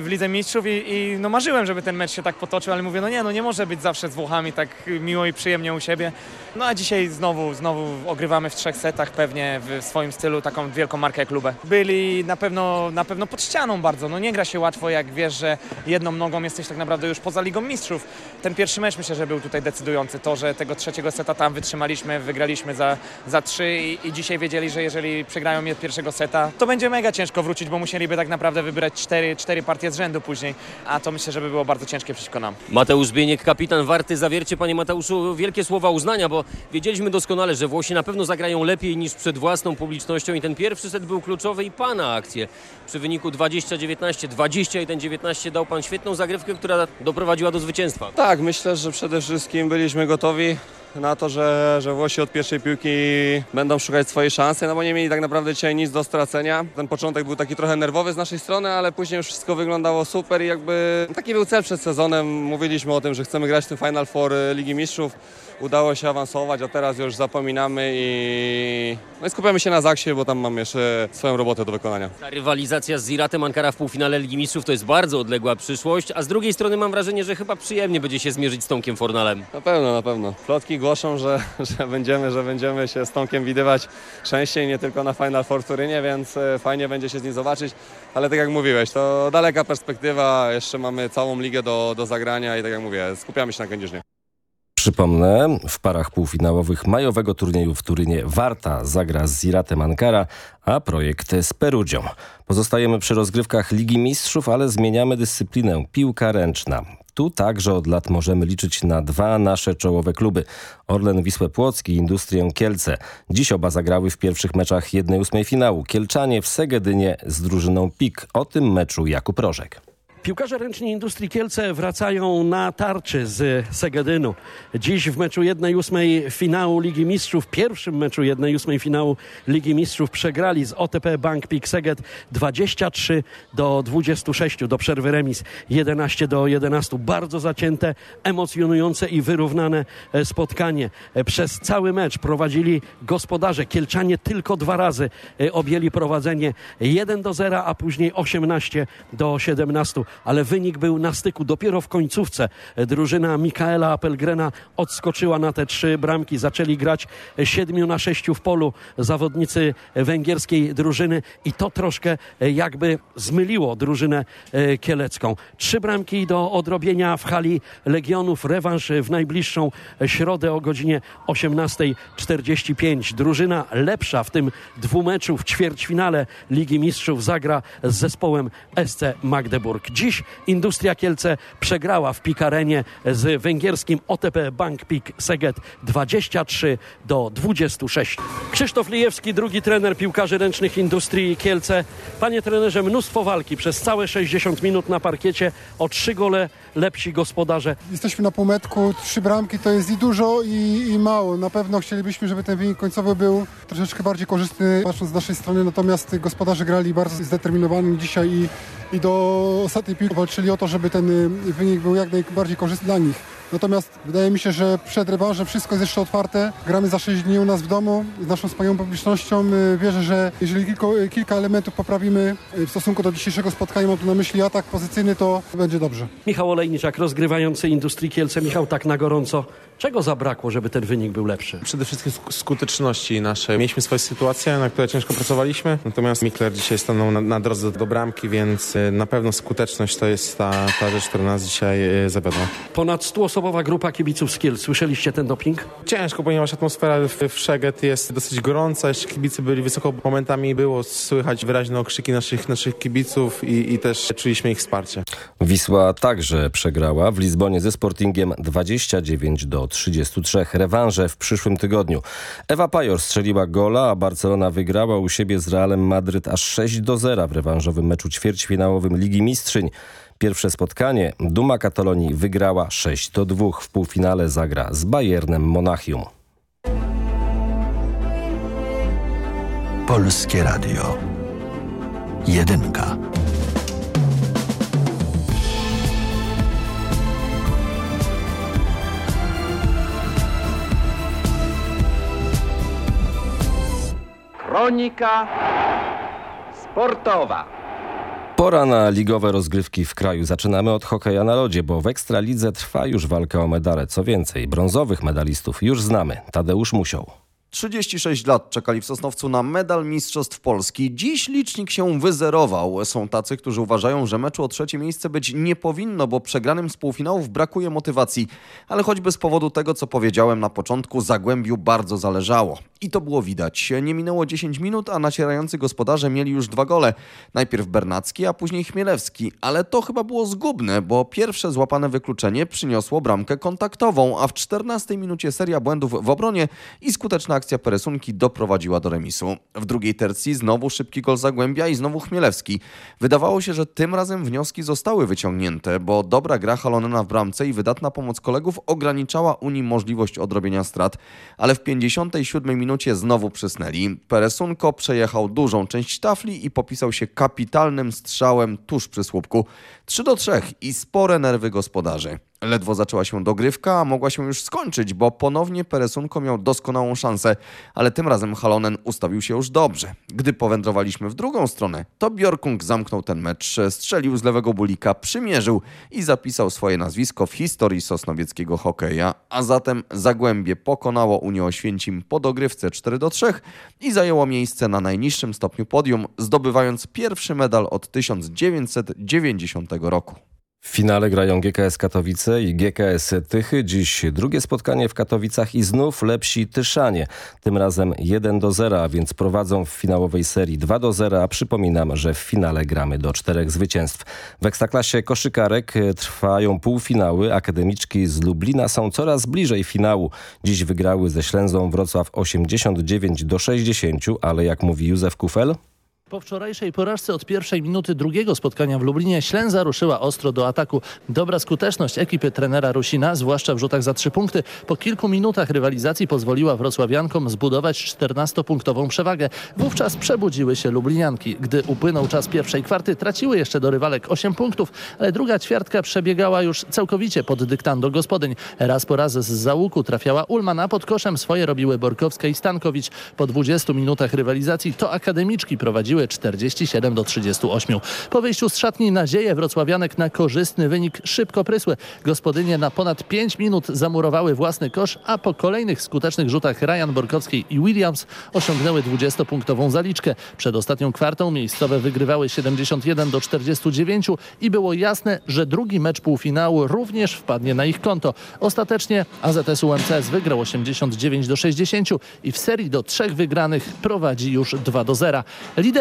w Lidze Mistrzów i, i, no marzyłem, żeby ten mecz się tak potoczył, ale mówię, no nie, no nie może być zawsze z Włochami tak miło i przyjemnie u siebie. No a dzisiaj znowu, znowu ogrywamy w trzech setach pewnie w swoim stylu taką wielką markę jak Lubę. Byli na pewno, na pewno pod ścianą bardzo, no nie gra się łatwo jak wiesz, że jedną nogą jesteś tak naprawdę już poza Ligą Mistrzów. Ten pierwszy mecz myślę, że był tutaj decydujący. To, że tego trzeciego seta tam wytrzymaliśmy, wygraliśmy za, za trzy i, i dzisiaj wiedzieli, że jeżeli przegrają mnie pierwszego seta, to będzie mega ciężko wrócić, bo musieliby tak naprawdę wybrać cztery, cztery partie z rzędu później, a to myślę, że by było bardzo ciężkie przeciwko nam. Mateusz Bieniek, kapitan Warty Zawiercie. Panie Mateuszu, wielkie słowa uznania, bo wiedzieliśmy doskonale, że Włosi na pewno zagrają lepiej niż przed własną publicznością i ten pierwszy set był kluczowy i Pana akcję. Przy wyniku 20-19, 21-19 dał Pan świetną zagrywkę, która doprowadziła do zwycięstwa. Tak, myślę, że przede wszystkim byliśmy gotowi. na to, że, że Włosi od pierwszej piłki będą szukać swojej szansy, no bo nie mieli tak naprawdę dzisiaj nic do stracenia. Ten początek był taki trochę nerwowy z naszej strony, ale później już wszystko wyglądało super i jakby taki był cel przed sezonem. Mówiliśmy o tym, że chcemy grać w tym Final Four Ligi Mistrzów. Udało się awansować, a teraz już zapominamy i, no i skupiamy się na Zaksie, bo tam mam jeszcze swoją robotę do wykonania. Ta rywalizacja z Ziratem Ankara w półfinale Ligi Mistrzów to jest bardzo odległa przyszłość, a z drugiej strony mam wrażenie, że chyba przyjemnie będzie się zmierzyć z Tomkiem Fornalem. Na pewno, na pewno. Plotki głoszą, że, że, będziemy, że będziemy się z Tomkiem widywać częściej, nie tylko na Final Turynie, więc e, fajnie będzie się z nim zobaczyć. Ale tak jak mówiłeś, to daleka perspektywa, jeszcze mamy całą ligę do, do zagrania i tak jak mówię, skupiamy się na Kędzierzynie. Przypomnę, w parach półfinałowych majowego turnieju w Turynie Warta zagra z Ziratem Ankara, a projekt z Perugią. Pozostajemy przy rozgrywkach Ligi Mistrzów, ale zmieniamy dyscyplinę. Piłka ręczna. Tu także od lat możemy liczyć na dwa nasze czołowe kluby. Orlen Wisłę Płock i Industrię Kielce. Dziś oba zagrały w pierwszych meczach 1-8 finału. Kielczanie w Segedynie z drużyną PIK. O tym meczu Jakub Rożek. Piłkarze ręczni Industrii Kielce wracają na tarczy z Segedynu. Dziś w meczu 1-8 finału Ligi Mistrzów, pierwszym meczu 1-8 finału Ligi Mistrzów przegrali z OTP Bank Pik Seged 23 do 26 do przerwy remis 11 do 11. Bardzo zacięte, emocjonujące i wyrównane e, spotkanie. E, Przez cały mecz prowadzili gospodarze. Kielczanie tylko dwa razy e, objęli prowadzenie 1 do 0, a później 18 do 17 ale wynik był na styku. Dopiero w końcówce drużyna Mikaela Apelgrena odskoczyła na te trzy bramki. Zaczęli grać 7 na 6 w polu zawodnicy węgierskiej drużyny i to troszkę jakby zmyliło drużynę kielecką. Trzy bramki do odrobienia w hali Legionów. Rewanż w najbliższą środę o godzinie 18.45. Drużyna lepsza w tym dwumeczu w ćwierćfinale Ligi Mistrzów zagra z zespołem SC Magdeburg. Dziś Industria Kielce przegrała w Pikarenie z węgierskim OTP Bank Pik Seged 23 do 26. Krzysztof Lijewski, drugi trener piłkarzy ręcznych Industrii Kielce. Panie trenerze, mnóstwo walki przez całe 60 minut na parkiecie o trzy gole lepsi gospodarze. Jesteśmy na półmetku, trzy bramki to jest i dużo i, i mało. Na pewno chcielibyśmy, żeby ten wynik końcowy był troszeczkę bardziej korzystny patrząc z naszej strony, natomiast gospodarze grali bardzo zdeterminowani dzisiaj i, i do ostatniej piłki walczyli o to, żeby ten y, wynik był jak najbardziej korzystny dla nich. Natomiast wydaje mi się, że przed rewanżem wszystko jest jeszcze otwarte. Gramy za 6 dni u nas w domu z naszą wspaniałą publicznością. Y, Wierzę, że jeżeli kilka, kilka elementów poprawimy y, w stosunku do dzisiejszego spotkania, mam tu na myśli atak pozycyjny, to będzie dobrze. Michał Olejniczak, rozgrywający Industrii Kielce. Michał, tak na gorąco. Czego zabrakło, żeby ten wynik był lepszy? Przede wszystkim sk- skuteczności naszej. Mieliśmy swoje sytuacje, na które ciężko pracowaliśmy, natomiast Mikler dzisiaj stanął na, na drodze do bramki, więc y, na pewno skuteczność to jest ta, ta rzecz, która nas dzisiaj y, zawiodła. Ponad 100-osobowa grupa kibiców z Kielc. Słyszeliście ten doping? Ciężko, ponieważ atmosfera w, w Szeged jest dosyć gorąca, jeszcze kibice byli wysoko, momentami było słychać wyraźne okrzyki naszych, naszych kibiców i, i też czuliśmy ich wsparcie. Wisła także przegrała w Lizbonie ze Sportingiem 29 do 33. Rewanże w przyszłym tygodniu. Ewa Pajor strzeliła gola, a Barcelona wygrała u siebie z Realem Madryt aż 6 do 0 w rewanżowym meczu ćwierćfinałowym Ligi Mistrzyń. Pierwsze spotkanie Duma Katalonii wygrała 6 do 2. W półfinale zagra z Bayernem Monachium. Polskie Radio. Jedynka. Kronika sportowa. Pora na ligowe rozgrywki w kraju. Zaczynamy od hokeja na lodzie, bo w Ekstralidze trwa już walka o medale. Co więcej, brązowych medalistów już znamy. Tadeusz Musiał. 36 lat czekali w Sosnowcu na medal Mistrzostw Polski. Dziś licznik się wyzerował. Są tacy, którzy uważają, że meczu o trzecie miejsce być nie powinno, bo przegranym z półfinałów brakuje motywacji. Ale choćby z powodu tego, co powiedziałem na początku, Zagłębiu bardzo zależało. I to było widać. Nie minęło 10 minut, a nacierający gospodarze mieli już dwa gole. Najpierw Bernacki, a później Chmielewski. Ale to chyba było zgubne, bo pierwsze złapane wykluczenie przyniosło bramkę kontaktową, a w 14 minucie seria błędów w obronie i skuteczna akcja Peresunki doprowadziła do remisu. W drugiej tercji znowu szybki gol Zagłębia i znowu Chmielewski. Wydawało się, że tym razem wnioski zostały wyciągnięte, bo dobra gra Halonena w bramce i wydatna pomoc kolegów ograniczała Unii możliwość odrobienia strat, ale w 57 minucie znowu przysnęli. Peresunko przejechał dużą część tafli i popisał się kapitalnym strzałem tuż przy słupku. 3 do 3 i spore nerwy gospodarzy. Ledwo zaczęła się dogrywka, a mogła się już skończyć, bo ponownie Peresunko miał doskonałą szansę, ale tym razem Halonen ustawił się już dobrze. Gdy powędrowaliśmy w drugą stronę, to Bjorkung zamknął ten mecz, strzelił z lewego bulika, przymierzył i zapisał swoje nazwisko w historii sosnowieckiego hokeja, a zatem Zagłębie pokonało Unię Oświęcim po dogrywce 4 do 3 i zajęło miejsce na najniższym stopniu podium, zdobywając pierwszy medal od 1990 roku. W finale grają GKS Katowice i GKS Tychy. Dziś drugie spotkanie w Katowicach i znów lepsi Tyszanie. Tym razem 1 do 0, a więc prowadzą w finałowej serii 2 do 0, a przypominam, że w finale gramy do czterech zwycięstw. W Ekstraklasie koszykarek trwają półfinały. Akademiczki z Lublina są coraz bliżej finału. Dziś wygrały ze Ślęzą Wrocław 89 do 60, ale jak mówi Józef Kufel... Po wczorajszej porażce od pierwszej minuty drugiego spotkania w Lublinie Ślęza ruszyła ostro do ataku. Dobra skuteczność ekipy trenera Rusina, zwłaszcza w rzutach za trzy punkty, po kilku minutach rywalizacji pozwoliła wrocławiankom zbudować 14-punktową przewagę. Wówczas przebudziły się Lublinianki. Gdy upłynął czas pierwszej kwarty, traciły jeszcze do rywalek 8 punktów, ale druga ćwiartka przebiegała już całkowicie pod dyktando gospodyń. Raz po raz z załuku trafiała Ulman, a pod koszem swoje robiły Borkowska i Stankowicz. Po 20 minutach rywalizacji to akademiczki prowadziły 47 do 38. Po wyjściu z szatni nadzieje wrocławianek na korzystny wynik szybko prysły. Gospodynie na ponad 5 minut zamurowały własny kosz, a po kolejnych skutecznych rzutach Ryan Borkowskiej i Williams osiągnęły 20-punktową zaliczkę. Przed ostatnią kwartą miejscowe wygrywały 71 do 49 i było jasne, że drugi mecz półfinału również wpadnie na ich konto. Ostatecznie AZS UMCS wygrał 89 do 60 i w serii do trzech wygranych prowadzi już 2 do 0.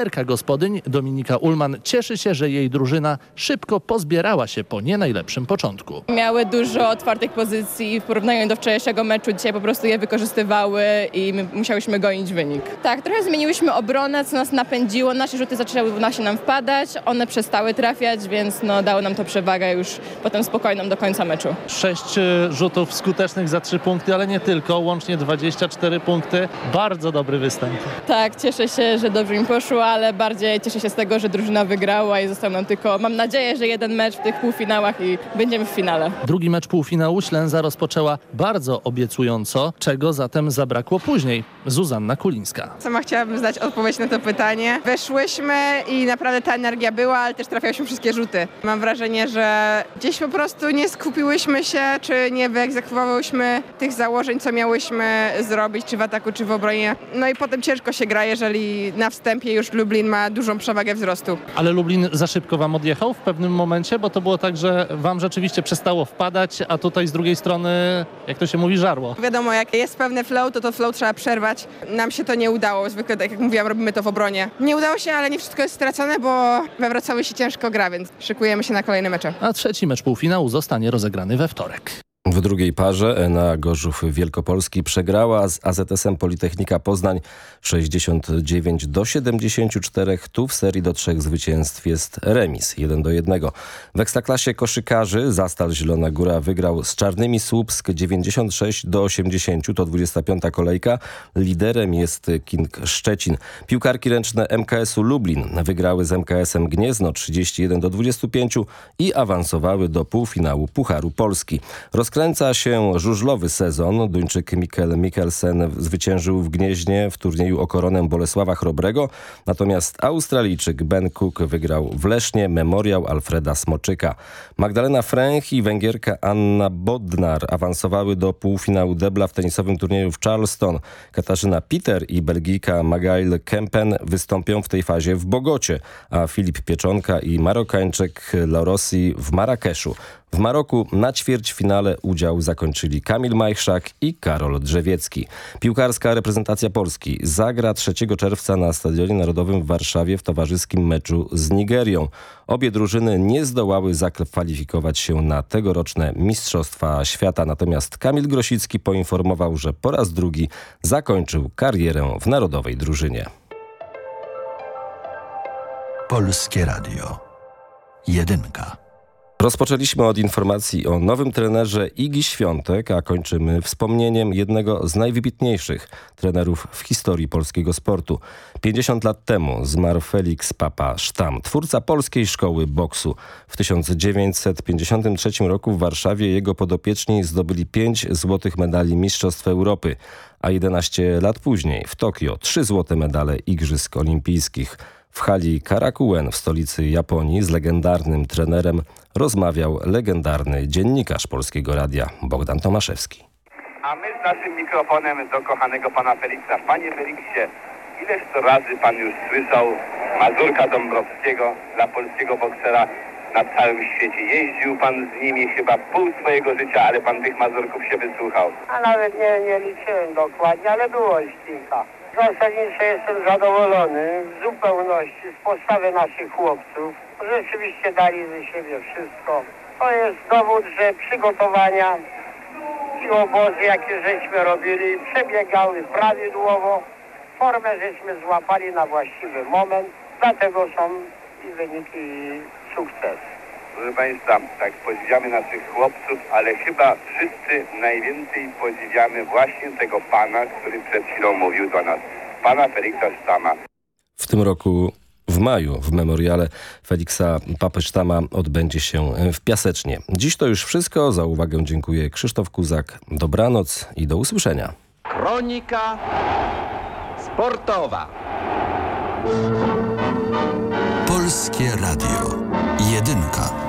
Liderka gospodyń Dominika Ulman cieszy się, że jej drużyna szybko pozbierała się po nie najlepszym początku. Miały dużo otwartych pozycji w porównaniu do wczorajszego meczu. Dzisiaj po prostu je wykorzystywały i my musiałyśmy gonić wynik. Tak, trochę zmieniłyśmy obronę, co nas napędziło. Nasze rzuty zaczęły właśnie nam wpadać, one przestały trafiać, więc no, dało nam to przewagę już potem spokojną do końca meczu. Sześć e, rzutów skutecznych za trzy punkty, ale nie tylko, łącznie 24 punkty. Bardzo dobry występ. Tak, cieszę się, że dobrze im poszło, ale bardziej cieszę się z tego, że drużyna wygrała i został nam tylko, mam nadzieję, że jeden mecz w tych półfinałach i będziemy w finale. Drugi mecz półfinału Ślęza rozpoczęła bardzo obiecująco, czego zatem zabrakło później. Zuzanna Kulińska. Sama chciałabym znać odpowiedź na to pytanie. Weszłyśmy i naprawdę ta energia była, ale też trafiałyśmy wszystkie rzuty. Mam wrażenie, że gdzieś po prostu nie skupiłyśmy się, czy nie wyegzekwowałyśmy tych założeń, co miałyśmy zrobić, czy w ataku, czy w obronie. No i potem ciężko się gra, jeżeli na wstępie już Lublin ma dużą przewagę wzrostu. Ale Lublin za szybko wam odjechał w pewnym momencie, bo to było tak, że wam rzeczywiście przestało wpadać, a tutaj z drugiej strony, jak to się mówi, żarło. Wiadomo, jak jest pewny flow, to to flow trzeba przerwać. Nam się to nie udało. Zwykle, tak jak mówiłam, robimy to w obronie. Nie udało się, ale nie wszystko jest stracone, bo we Wrocławiu się ciężko gra, więc szykujemy się na kolejne mecze. A trzeci mecz półfinału zostanie rozegrany we wtorek. W drugiej parze Ena Gorzów Wielkopolski przegrała z AZS-em Politechnika Poznań 69 do 74. Tu w serii do trzech zwycięstw jest remis 1 do 1. W ekstraklasie koszykarzy Zastal Zielona Góra wygrał z Czarnymi Słupsk 96 do 80. To 25. kolejka. Liderem jest King Szczecin. Piłkarki ręczne MKS-u Lublin wygrały z MKS-em Gniezno 31 do 25 i awansowały do półfinału Pucharu Polski. Rozkręca się żużlowy sezon. Duńczyk Mikkel Mikkelsen zwyciężył w Gnieźnie w turnieju o koronę Bolesława Chrobrego. Natomiast Australijczyk Ben Cook wygrał w Lesznie memoriał Alfreda Smoczyka. Magdalena Fręch i Węgierka Anna Bodnar awansowały do półfinału debla w tenisowym turnieju w Charleston. Katarzyna Peter i Belgijka Magail Kempen wystąpią w tej fazie w Bogocie, a Filip Pieczonka i Marokańczyk Laurossi w Marrakeszu. W Maroku na ćwierćfinale udział zakończyli Kamil Majchrzak i Karol Drzewiecki. Piłkarska reprezentacja Polski zagra 3 czerwca na Stadionie Narodowym w Warszawie w towarzyskim meczu z Nigerią. Obie drużyny nie zdołały zakwalifikować się na tegoroczne Mistrzostwa Świata, natomiast Kamil Grosicki poinformował, że po raz drugi zakończył karierę w narodowej drużynie. Polskie Radio. Jedynka. Rozpoczęliśmy od informacji o nowym trenerze Igi Świątek, a kończymy wspomnieniem jednego z najwybitniejszych trenerów w historii polskiego sportu. 50 lat temu zmarł Felix Papa Sztam, twórca polskiej szkoły boksu. W 1953 roku w Warszawie jego podopieczni zdobyli 5 złotych medali Mistrzostw Europy, a 11 lat później w Tokio 3 złote medale Igrzysk Olimpijskich. W hali Karakuen w stolicy Japonii z legendarnym trenerem rozmawiał legendarny dziennikarz Polskiego Radia Bogdan Tomaszewski. A my z naszym mikrofonem do kochanego pana Feliksa. Panie Feliksie, ileż to razy pan już słyszał Mazurka Dąbrowskiego dla polskiego boksera na całym świecie. Jeździł pan z nimi chyba pół swojego życia, ale pan tych Mazurków się wysłuchał. A nawet nie, nie liczyłem dokładnie, ale było ich kilka. Zasadniczo jestem zadowolony w zupełności z postawy naszych chłopców. Rzeczywiście dali ze siebie wszystko. To jest dowód, że przygotowania i obozy, jakie żeśmy robili, przebiegały prawidłowo. Formę żeśmy złapali na właściwy moment, dlatego są i wyniki i sukces. Proszę Państwa, tak podziwiamy naszych chłopców, ale chyba wszyscy najwięcej podziwiamy właśnie tego pana, który przed chwilą mówił do nas. Pana Feliksa Sztama. W tym roku w maju w memoriale Feliksa Papy Sztama odbędzie się w Piasecznie. Dziś to już wszystko. Za uwagę dziękuję Krzysztof Kuzak. Dobranoc i do usłyszenia. Kronika sportowa. Polskie Radio. Jedynka.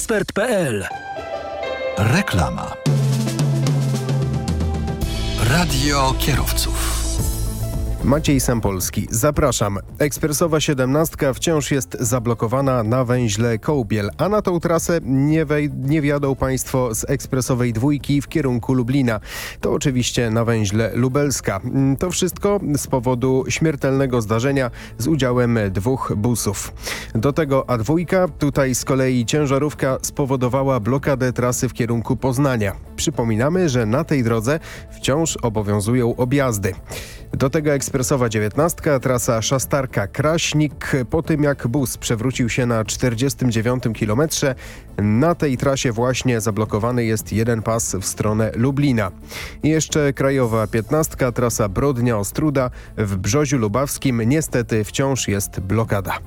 mediaexpert.pl. Reklama. Radio kierowców. Maciej Sampolski, zapraszam. Ekspresowa 17 wciąż jest zablokowana na węźle Kołbiel, a na tą trasę nie, wej- nie wjadą Państwo z ekspresowej dwójki w kierunku Lublina. To oczywiście na węźle Lubelska. Mm, To wszystko z powodu śmiertelnego zdarzenia z udziałem dwóch busów. Do tego A2, tutaj z kolei ciężarówka spowodowała blokadę trasy w kierunku Poznania. Przypominamy, że na tej drodze wciąż obowiązują objazdy. Do tego ekspresowa 19, trasa Szastarka-Kraśnik. Po tym jak bus przewrócił się na 49 km, na tej trasie właśnie zablokowany jest jeden pas w stronę Lublina. I jeszcze krajowa 15, trasa Brodnia-Ostruda. W Brzoziu Lubawskim niestety wciąż jest blokada.